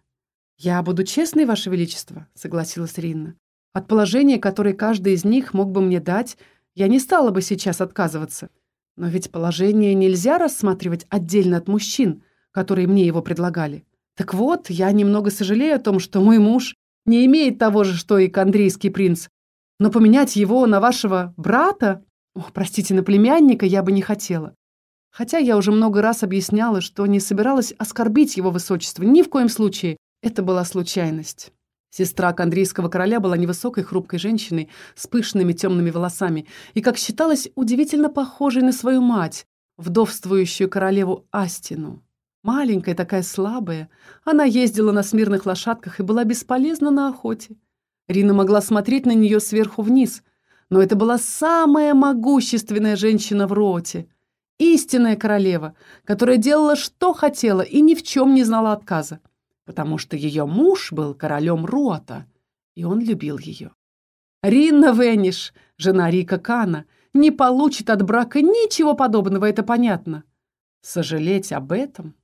Я буду честной, ваше величество, согласилась Ринна. От положения, которое каждый из них мог бы мне дать, я не стала бы сейчас отказываться. Но ведь положение нельзя рассматривать отдельно от мужчин, которые мне его предлагали. Так вот, я немного сожалею о том, что мой муж не имеет того же, что и кандрийский принц. Но поменять его на вашего брата, о, простите, на племянника я бы не хотела. Хотя я уже много раз объясняла, что не собиралась оскорбить его высочество. Ни в коем случае. Это была случайность. Сестра кандрийского короля была невысокой, хрупкой женщиной с пышными темными волосами и, как считалось, удивительно похожей на свою мать, вдовствующую королеву Астину. Маленькая, такая слабая. Она ездила на смирных лошадках и была бесполезна на охоте. Рина могла смотреть на нее сверху вниз, но это была самая могущественная женщина в роте. Истинная королева, которая делала, что хотела и ни в чем не знала отказа, потому что ее муж был королем рота, и он любил ее. Ринна Вениш, жена Рика Кана, не получит от брака ничего подобного, это понятно. Сожалеть об этом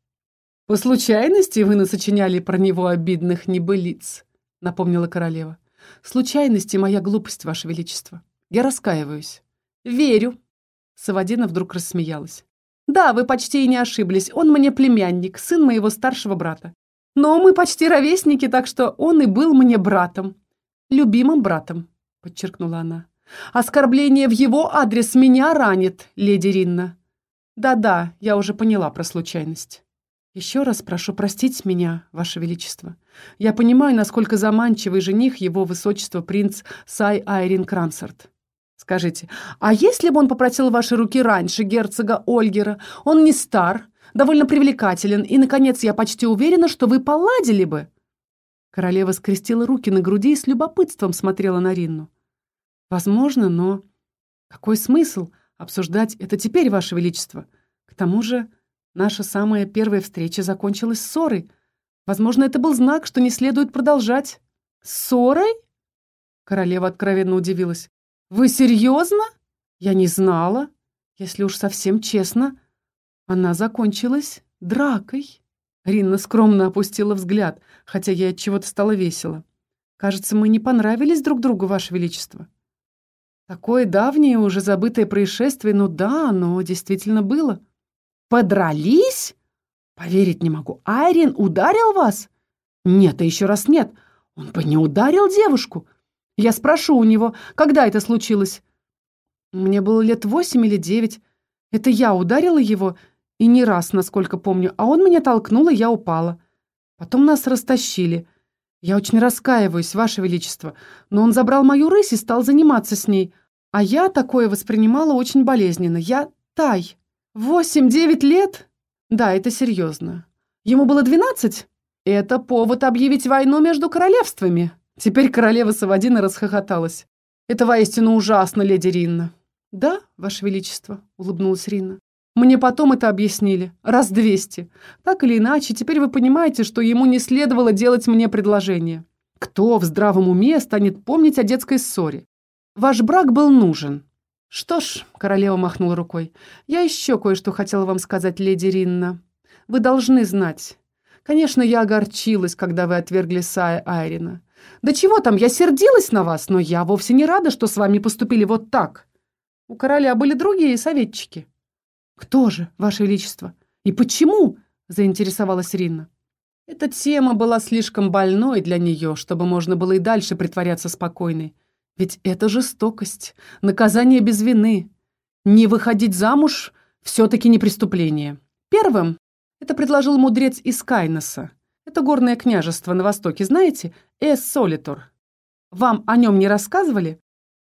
«По случайности вы насочиняли про него обидных небылиц», — напомнила королева. «Случайности моя глупость, ваше величество. Я раскаиваюсь». «Верю», — Савадина вдруг рассмеялась. «Да, вы почти и не ошиблись. Он мне племянник, сын моего старшего брата. Но мы почти ровесники, так что он и был мне братом. Любимым братом», — подчеркнула она. «Оскорбление в его адрес меня ранит, леди Ринна». «Да-да, я уже поняла про случайность». «Еще раз прошу простить меня, Ваше Величество. Я понимаю, насколько заманчивый жених его высочество принц Сай Айрин Крансарт. Скажите, а если бы он попросил ваши руки раньше герцога Ольгера? Он не стар, довольно привлекателен, и, наконец, я почти уверена, что вы поладили бы». Королева скрестила руки на груди и с любопытством смотрела на Ринну. «Возможно, но какой смысл обсуждать это теперь, Ваше Величество? К тому же...» Наша самая первая встреча закончилась ссорой. Возможно, это был знак, что не следует продолжать. Ссорой? Королева откровенно удивилась. Вы серьезно? Я не знала. Если уж совсем честно, она закончилась дракой. Ринна скромно опустила взгляд, хотя ей от чего-то стало весело. Кажется, мы не понравились друг другу, Ваше Величество. Такое давнее, уже забытое происшествие, ну да, оно действительно было. Подрались? Поверить не могу. Айрин ударил вас? Нет, а еще раз нет. Он бы не ударил девушку. Я спрошу у него, когда это случилось. Мне было лет восемь или девять. Это я ударила его, и не раз, насколько помню, а он меня толкнул, и я упала. Потом нас растащили. Я очень раскаиваюсь, Ваше Величество, но он забрал мою рысь и стал заниматься с ней. А я такое воспринимала очень болезненно. Я тай. Восемь-девять лет? Да, это серьезно. Ему было двенадцать? Это повод объявить войну между королевствами. Теперь королева Савадина расхохоталась. Это воистину ужасно, леди Ринна. Да, ваше величество, улыбнулась Ринна. Мне потом это объяснили. Раз двести. Так или иначе, теперь вы понимаете, что ему не следовало делать мне предложение. Кто в здравом уме станет помнить о детской ссоре? Ваш брак был нужен. «Что ж», — королева махнула рукой, — «я еще кое-что хотела вам сказать, леди Ринна. Вы должны знать. Конечно, я огорчилась, когда вы отвергли Сая Айрина. Да чего там, я сердилась на вас, но я вовсе не рада, что с вами поступили вот так. У короля были другие советчики. Кто же, Ваше Величество? И почему? Заинтересовалась Ринна. Эта тема была слишком больной для нее, чтобы можно было и дальше притворяться спокойной. Ведь это жестокость, наказание без вины. Не выходить замуж все-таки не преступление. Первым это предложил мудрец из Кайноса. Это горное княжество на востоке, знаете? Эс Солитор. Вам о нем не рассказывали?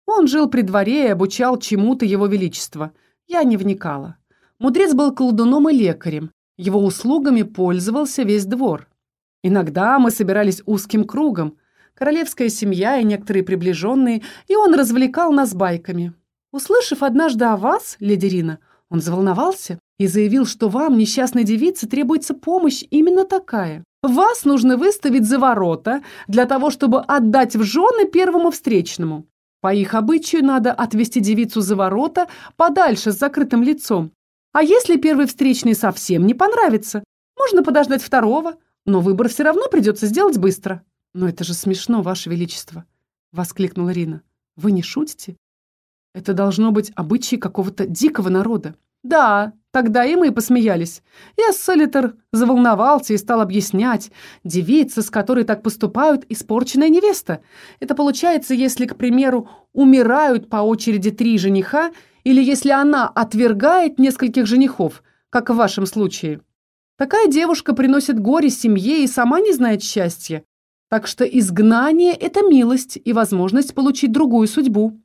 Он жил при дворе и обучал чему-то его величество. Я не вникала. Мудрец был колдуном и лекарем. Его услугами пользовался весь двор. Иногда мы собирались узким кругом. Королевская семья и некоторые приближенные, и он развлекал нас байками. Услышав однажды о вас, леди Рина, он заволновался и заявил, что вам, несчастной девице, требуется помощь именно такая. Вас нужно выставить за ворота для того, чтобы отдать в жены первому встречному. По их обычаю надо отвести девицу за ворота подальше с закрытым лицом. А если первый встречный совсем не понравится, можно подождать второго, но выбор все равно придется сделать быстро. «Но это же смешно, Ваше Величество!» — воскликнула Рина. «Вы не шутите? Это должно быть обычаи какого-то дикого народа». «Да, тогда и мы посмеялись. И Эссолитер заволновался и стал объяснять. Девица, с которой так поступают, испорченная невеста. Это получается, если, к примеру, умирают по очереди три жениха, или если она отвергает нескольких женихов, как в вашем случае. Такая девушка приносит горе семье и сама не знает счастья. Так что изгнание – это милость и возможность получить другую судьбу.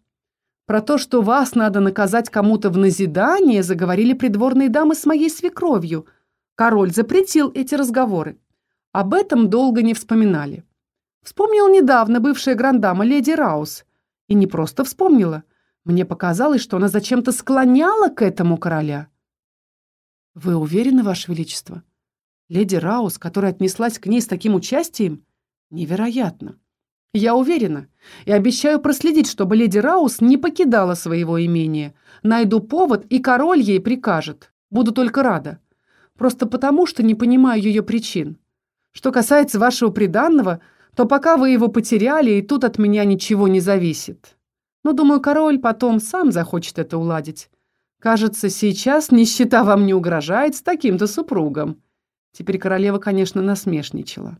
Про то, что вас надо наказать кому-то в назидание, заговорили придворные дамы с моей свекровью. Король запретил эти разговоры. Об этом долго не вспоминали. Вспомнил недавно бывшая грандама леди Раус. И не просто вспомнила. Мне показалось, что она зачем-то склоняла к этому короля. Вы уверены, Ваше Величество? Леди Раус, которая отнеслась к ней с таким участием, невероятно. Я уверена и обещаю проследить, чтобы леди Раус не покидала своего имения. Найду повод, и король ей прикажет. Буду только рада. Просто потому, что не понимаю ее причин. Что касается вашего приданного, то пока вы его потеряли, и тут от меня ничего не зависит. Но, думаю, король потом сам захочет это уладить. Кажется, сейчас нищета вам не угрожает с таким-то супругом. Теперь королева, конечно, насмешничала.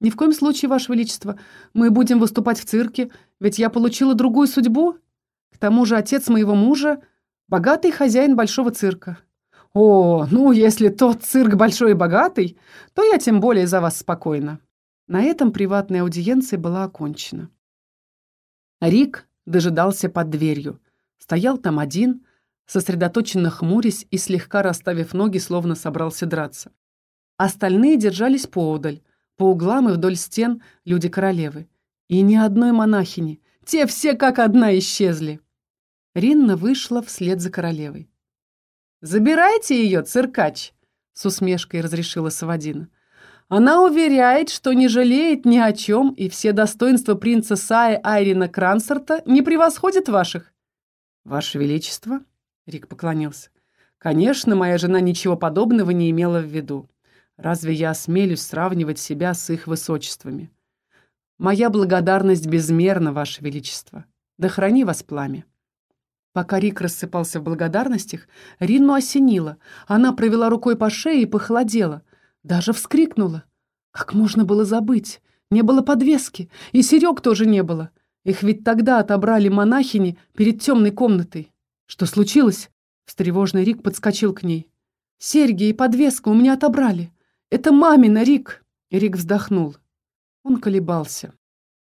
«Ни в коем случае, Ваше Величество, мы будем выступать в цирке, ведь я получила другую судьбу. К тому же отец моего мужа — богатый хозяин большого цирка». «О, ну, если тот цирк большой и богатый, то я тем более за вас спокойна». На этом приватная аудиенция была окончена. Рик дожидался под дверью. Стоял там один, сосредоточенно хмурясь и слегка расставив ноги, словно собрался драться. Остальные держались поодаль, по углам и вдоль стен люди королевы. И ни одной монахини. Те все как одна исчезли. Ринна вышла вслед за королевой. «Забирайте ее, циркач!» — с усмешкой разрешила Савадина. «Она уверяет, что не жалеет ни о чем, и все достоинства принца Сая Айрина Крансерта не превосходят ваших». «Ваше Величество», — Рик поклонился, — «конечно, моя жена ничего подобного не имела в виду. Разве я осмелюсь сравнивать себя с их высочествами? Моя благодарность безмерна, Ваше Величество. Да храни вас пламя. Пока Рик рассыпался в благодарностях, Ринну осенило. Она провела рукой по шее и похолодела. Даже вскрикнула. Как можно было забыть? Не было подвески. И серег тоже не было. Их ведь тогда отобрали монахини перед темной комнатой. Что случилось? Встревожный Рик подскочил к ней. «Серьги и подвеска у меня отобрали. «Это мамина, Рик!» Рик вздохнул. Он колебался.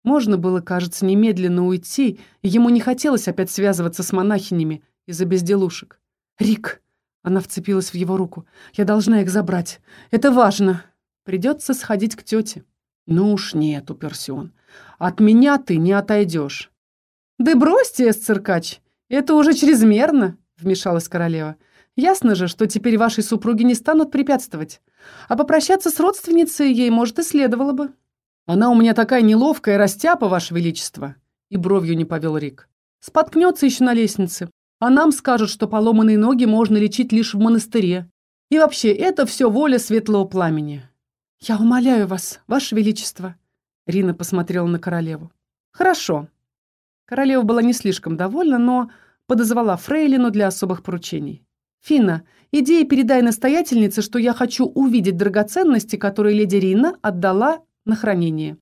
Можно было, кажется, немедленно уйти, и ему не хотелось опять связываться с монахинями из-за безделушек. «Рик!» Она вцепилась в его руку. «Я должна их забрать. Это важно. Придется сходить к тете». «Ну уж нет», — уперся он. «От меня ты не отойдешь». «Да бросьте, эсциркач, это уже чрезмерно», — вмешалась королева. «Ясно же, что теперь вашей супруги не станут препятствовать. А попрощаться с родственницей ей, может, и следовало бы. Она у меня такая неловкая растяпа, Ваше Величество. И бровью не повел Рик. Споткнется еще на лестнице. А нам скажут, что поломанные ноги можно лечить лишь в монастыре. И вообще, это все воля светлого пламени. Я умоляю вас, Ваше Величество. Рина посмотрела на королеву. Хорошо. Королева была не слишком довольна, но подозвала Фрейлину для особых поручений. «Фина, иди и передай настоятельнице, что я хочу увидеть драгоценности, которые леди Рина отдала на хранение.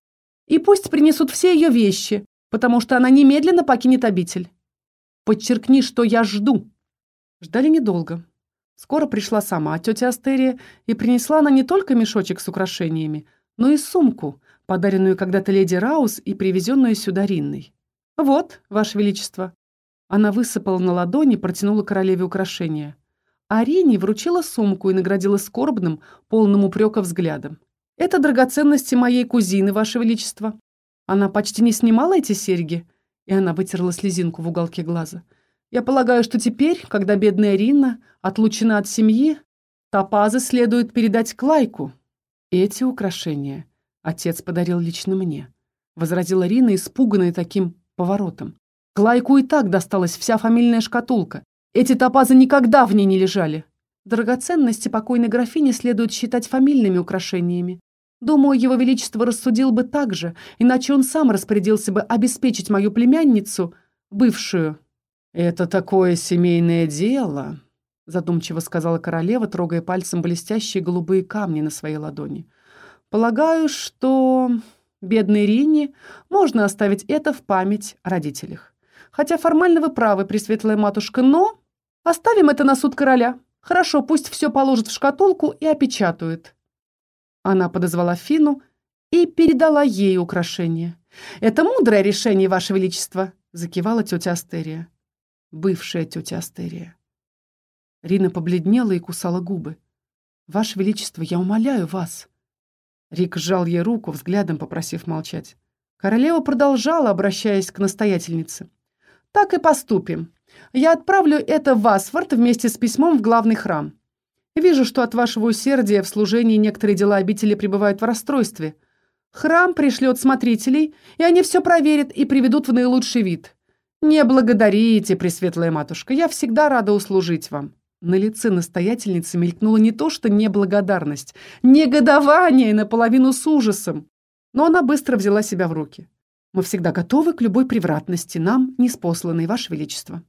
И пусть принесут все ее вещи, потому что она немедленно покинет обитель. Подчеркни, что я жду». Ждали недолго. Скоро пришла сама тетя Астерия, и принесла она не только мешочек с украшениями, но и сумку, подаренную когда-то леди Раус и привезенную сюда Ринной. «Вот, Ваше Величество». Она высыпала на ладони, протянула королеве украшения. Арине вручила сумку и наградила скорбным, полным упрека взглядом. «Это драгоценности моей кузины, Ваше Величество. Она почти не снимала эти серьги?» И она вытерла слезинку в уголке глаза. «Я полагаю, что теперь, когда бедная Рина отлучена от семьи, топазы следует передать Клайку. Эти украшения отец подарил лично мне», — возразила Рина, испуганная таким поворотом. Клайку и так досталась вся фамильная шкатулка. Эти топазы никогда в ней не лежали. Драгоценности покойной графини следует считать фамильными украшениями. Думаю, его величество рассудил бы так же, иначе он сам распорядился бы обеспечить мою племянницу, бывшую. «Это такое семейное дело», — задумчиво сказала королева, трогая пальцем блестящие голубые камни на своей ладони. «Полагаю, что бедной Рине можно оставить это в память о родителях. Хотя формально вы правы, Пресветлая Матушка, но оставим это на суд короля. Хорошо, пусть все положит в шкатулку и опечатают». Она подозвала Фину и передала ей украшение. «Это мудрое решение, Ваше Величество», — закивала тетя Астерия. Бывшая тетя Астерия. Рина побледнела и кусала губы. «Ваше Величество, я умоляю вас». Рик сжал ей руку, взглядом попросив молчать. Королева продолжала, обращаясь к настоятельнице. Так и поступим. Я отправлю это в Асфорд вместе с письмом в главный храм. Вижу, что от вашего усердия в служении некоторые дела обители пребывают в расстройстве. Храм пришлет смотрителей, и они все проверят и приведут в наилучший вид. Не благодарите, Пресветлая Матушка, я всегда рада услужить вам». На лице настоятельницы мелькнула не то что неблагодарность, негодование наполовину с ужасом. Но она быстро взяла себя в руки. Мы всегда готовы к любой превратности, нам неспосланной, Ваше Величество.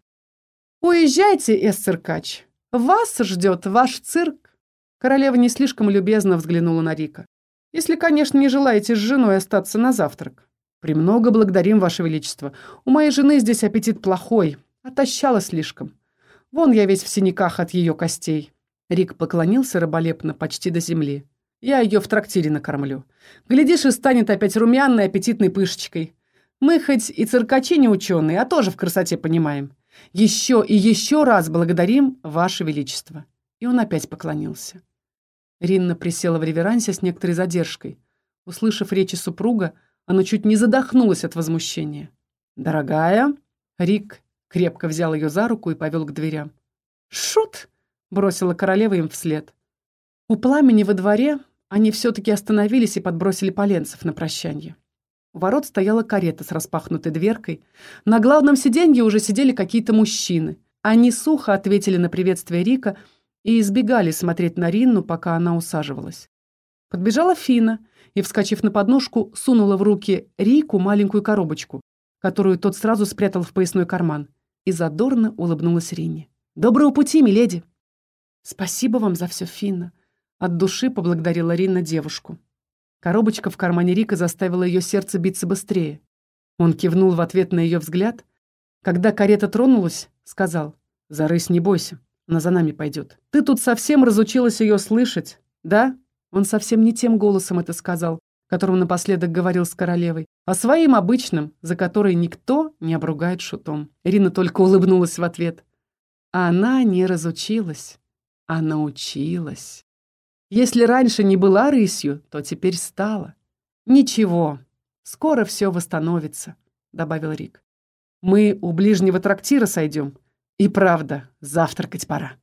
Уезжайте, Эссеркач. Вас ждет ваш цирк. Королева не слишком любезно взглянула на Рика. Если, конечно, не желаете с женой остаться на завтрак. Премного благодарим, Ваше Величество. У моей жены здесь аппетит плохой, отощала слишком. Вон я весь в синяках от ее костей. Рик поклонился раболепно почти до земли. Я ее в трактире накормлю. Глядишь, и станет опять румяной аппетитной пышечкой. Мы хоть и циркачи не ученые, а тоже в красоте понимаем. Еще и еще раз благодарим Ваше Величество». И он опять поклонился. Ринна присела в реверансе с некоторой задержкой. Услышав речи супруга, она чуть не задохнулась от возмущения. «Дорогая!» Рик крепко взял ее за руку и повел к дверям. «Шут!» — бросила королева им вслед. У пламени во дворе они все-таки остановились и подбросили поленцев на прощание. Ворот стояла карета с распахнутой дверкой. На главном сиденье уже сидели какие-то мужчины. Они сухо ответили на приветствие Рика и избегали смотреть на Ринну, пока она усаживалась. Подбежала Фина и, вскочив на подножку, сунула в руки Рику маленькую коробочку, которую тот сразу спрятал в поясной карман, и задорно улыбнулась Ринне. «Доброго пути, миледи!» «Спасибо вам за все, Фина. От души поблагодарила Ринна девушку. Коробочка в кармане Рика заставила ее сердце биться быстрее. Он кивнул в ответ на ее взгляд. Когда карета тронулась, сказал, «Зарысь, не бойся, она за нами пойдет. Ты тут совсем разучилась ее слышать, да?» Он совсем не тем голосом это сказал, которым напоследок говорил с королевой, а своим обычным, за который никто не обругает шутом. Ирина только улыбнулась в ответ. Она не разучилась, а научилась. Если раньше не была рысью, то теперь стала. Ничего, скоро все восстановится, добавил Рик. Мы у ближнего трактира сойдем. И правда, завтракать пора.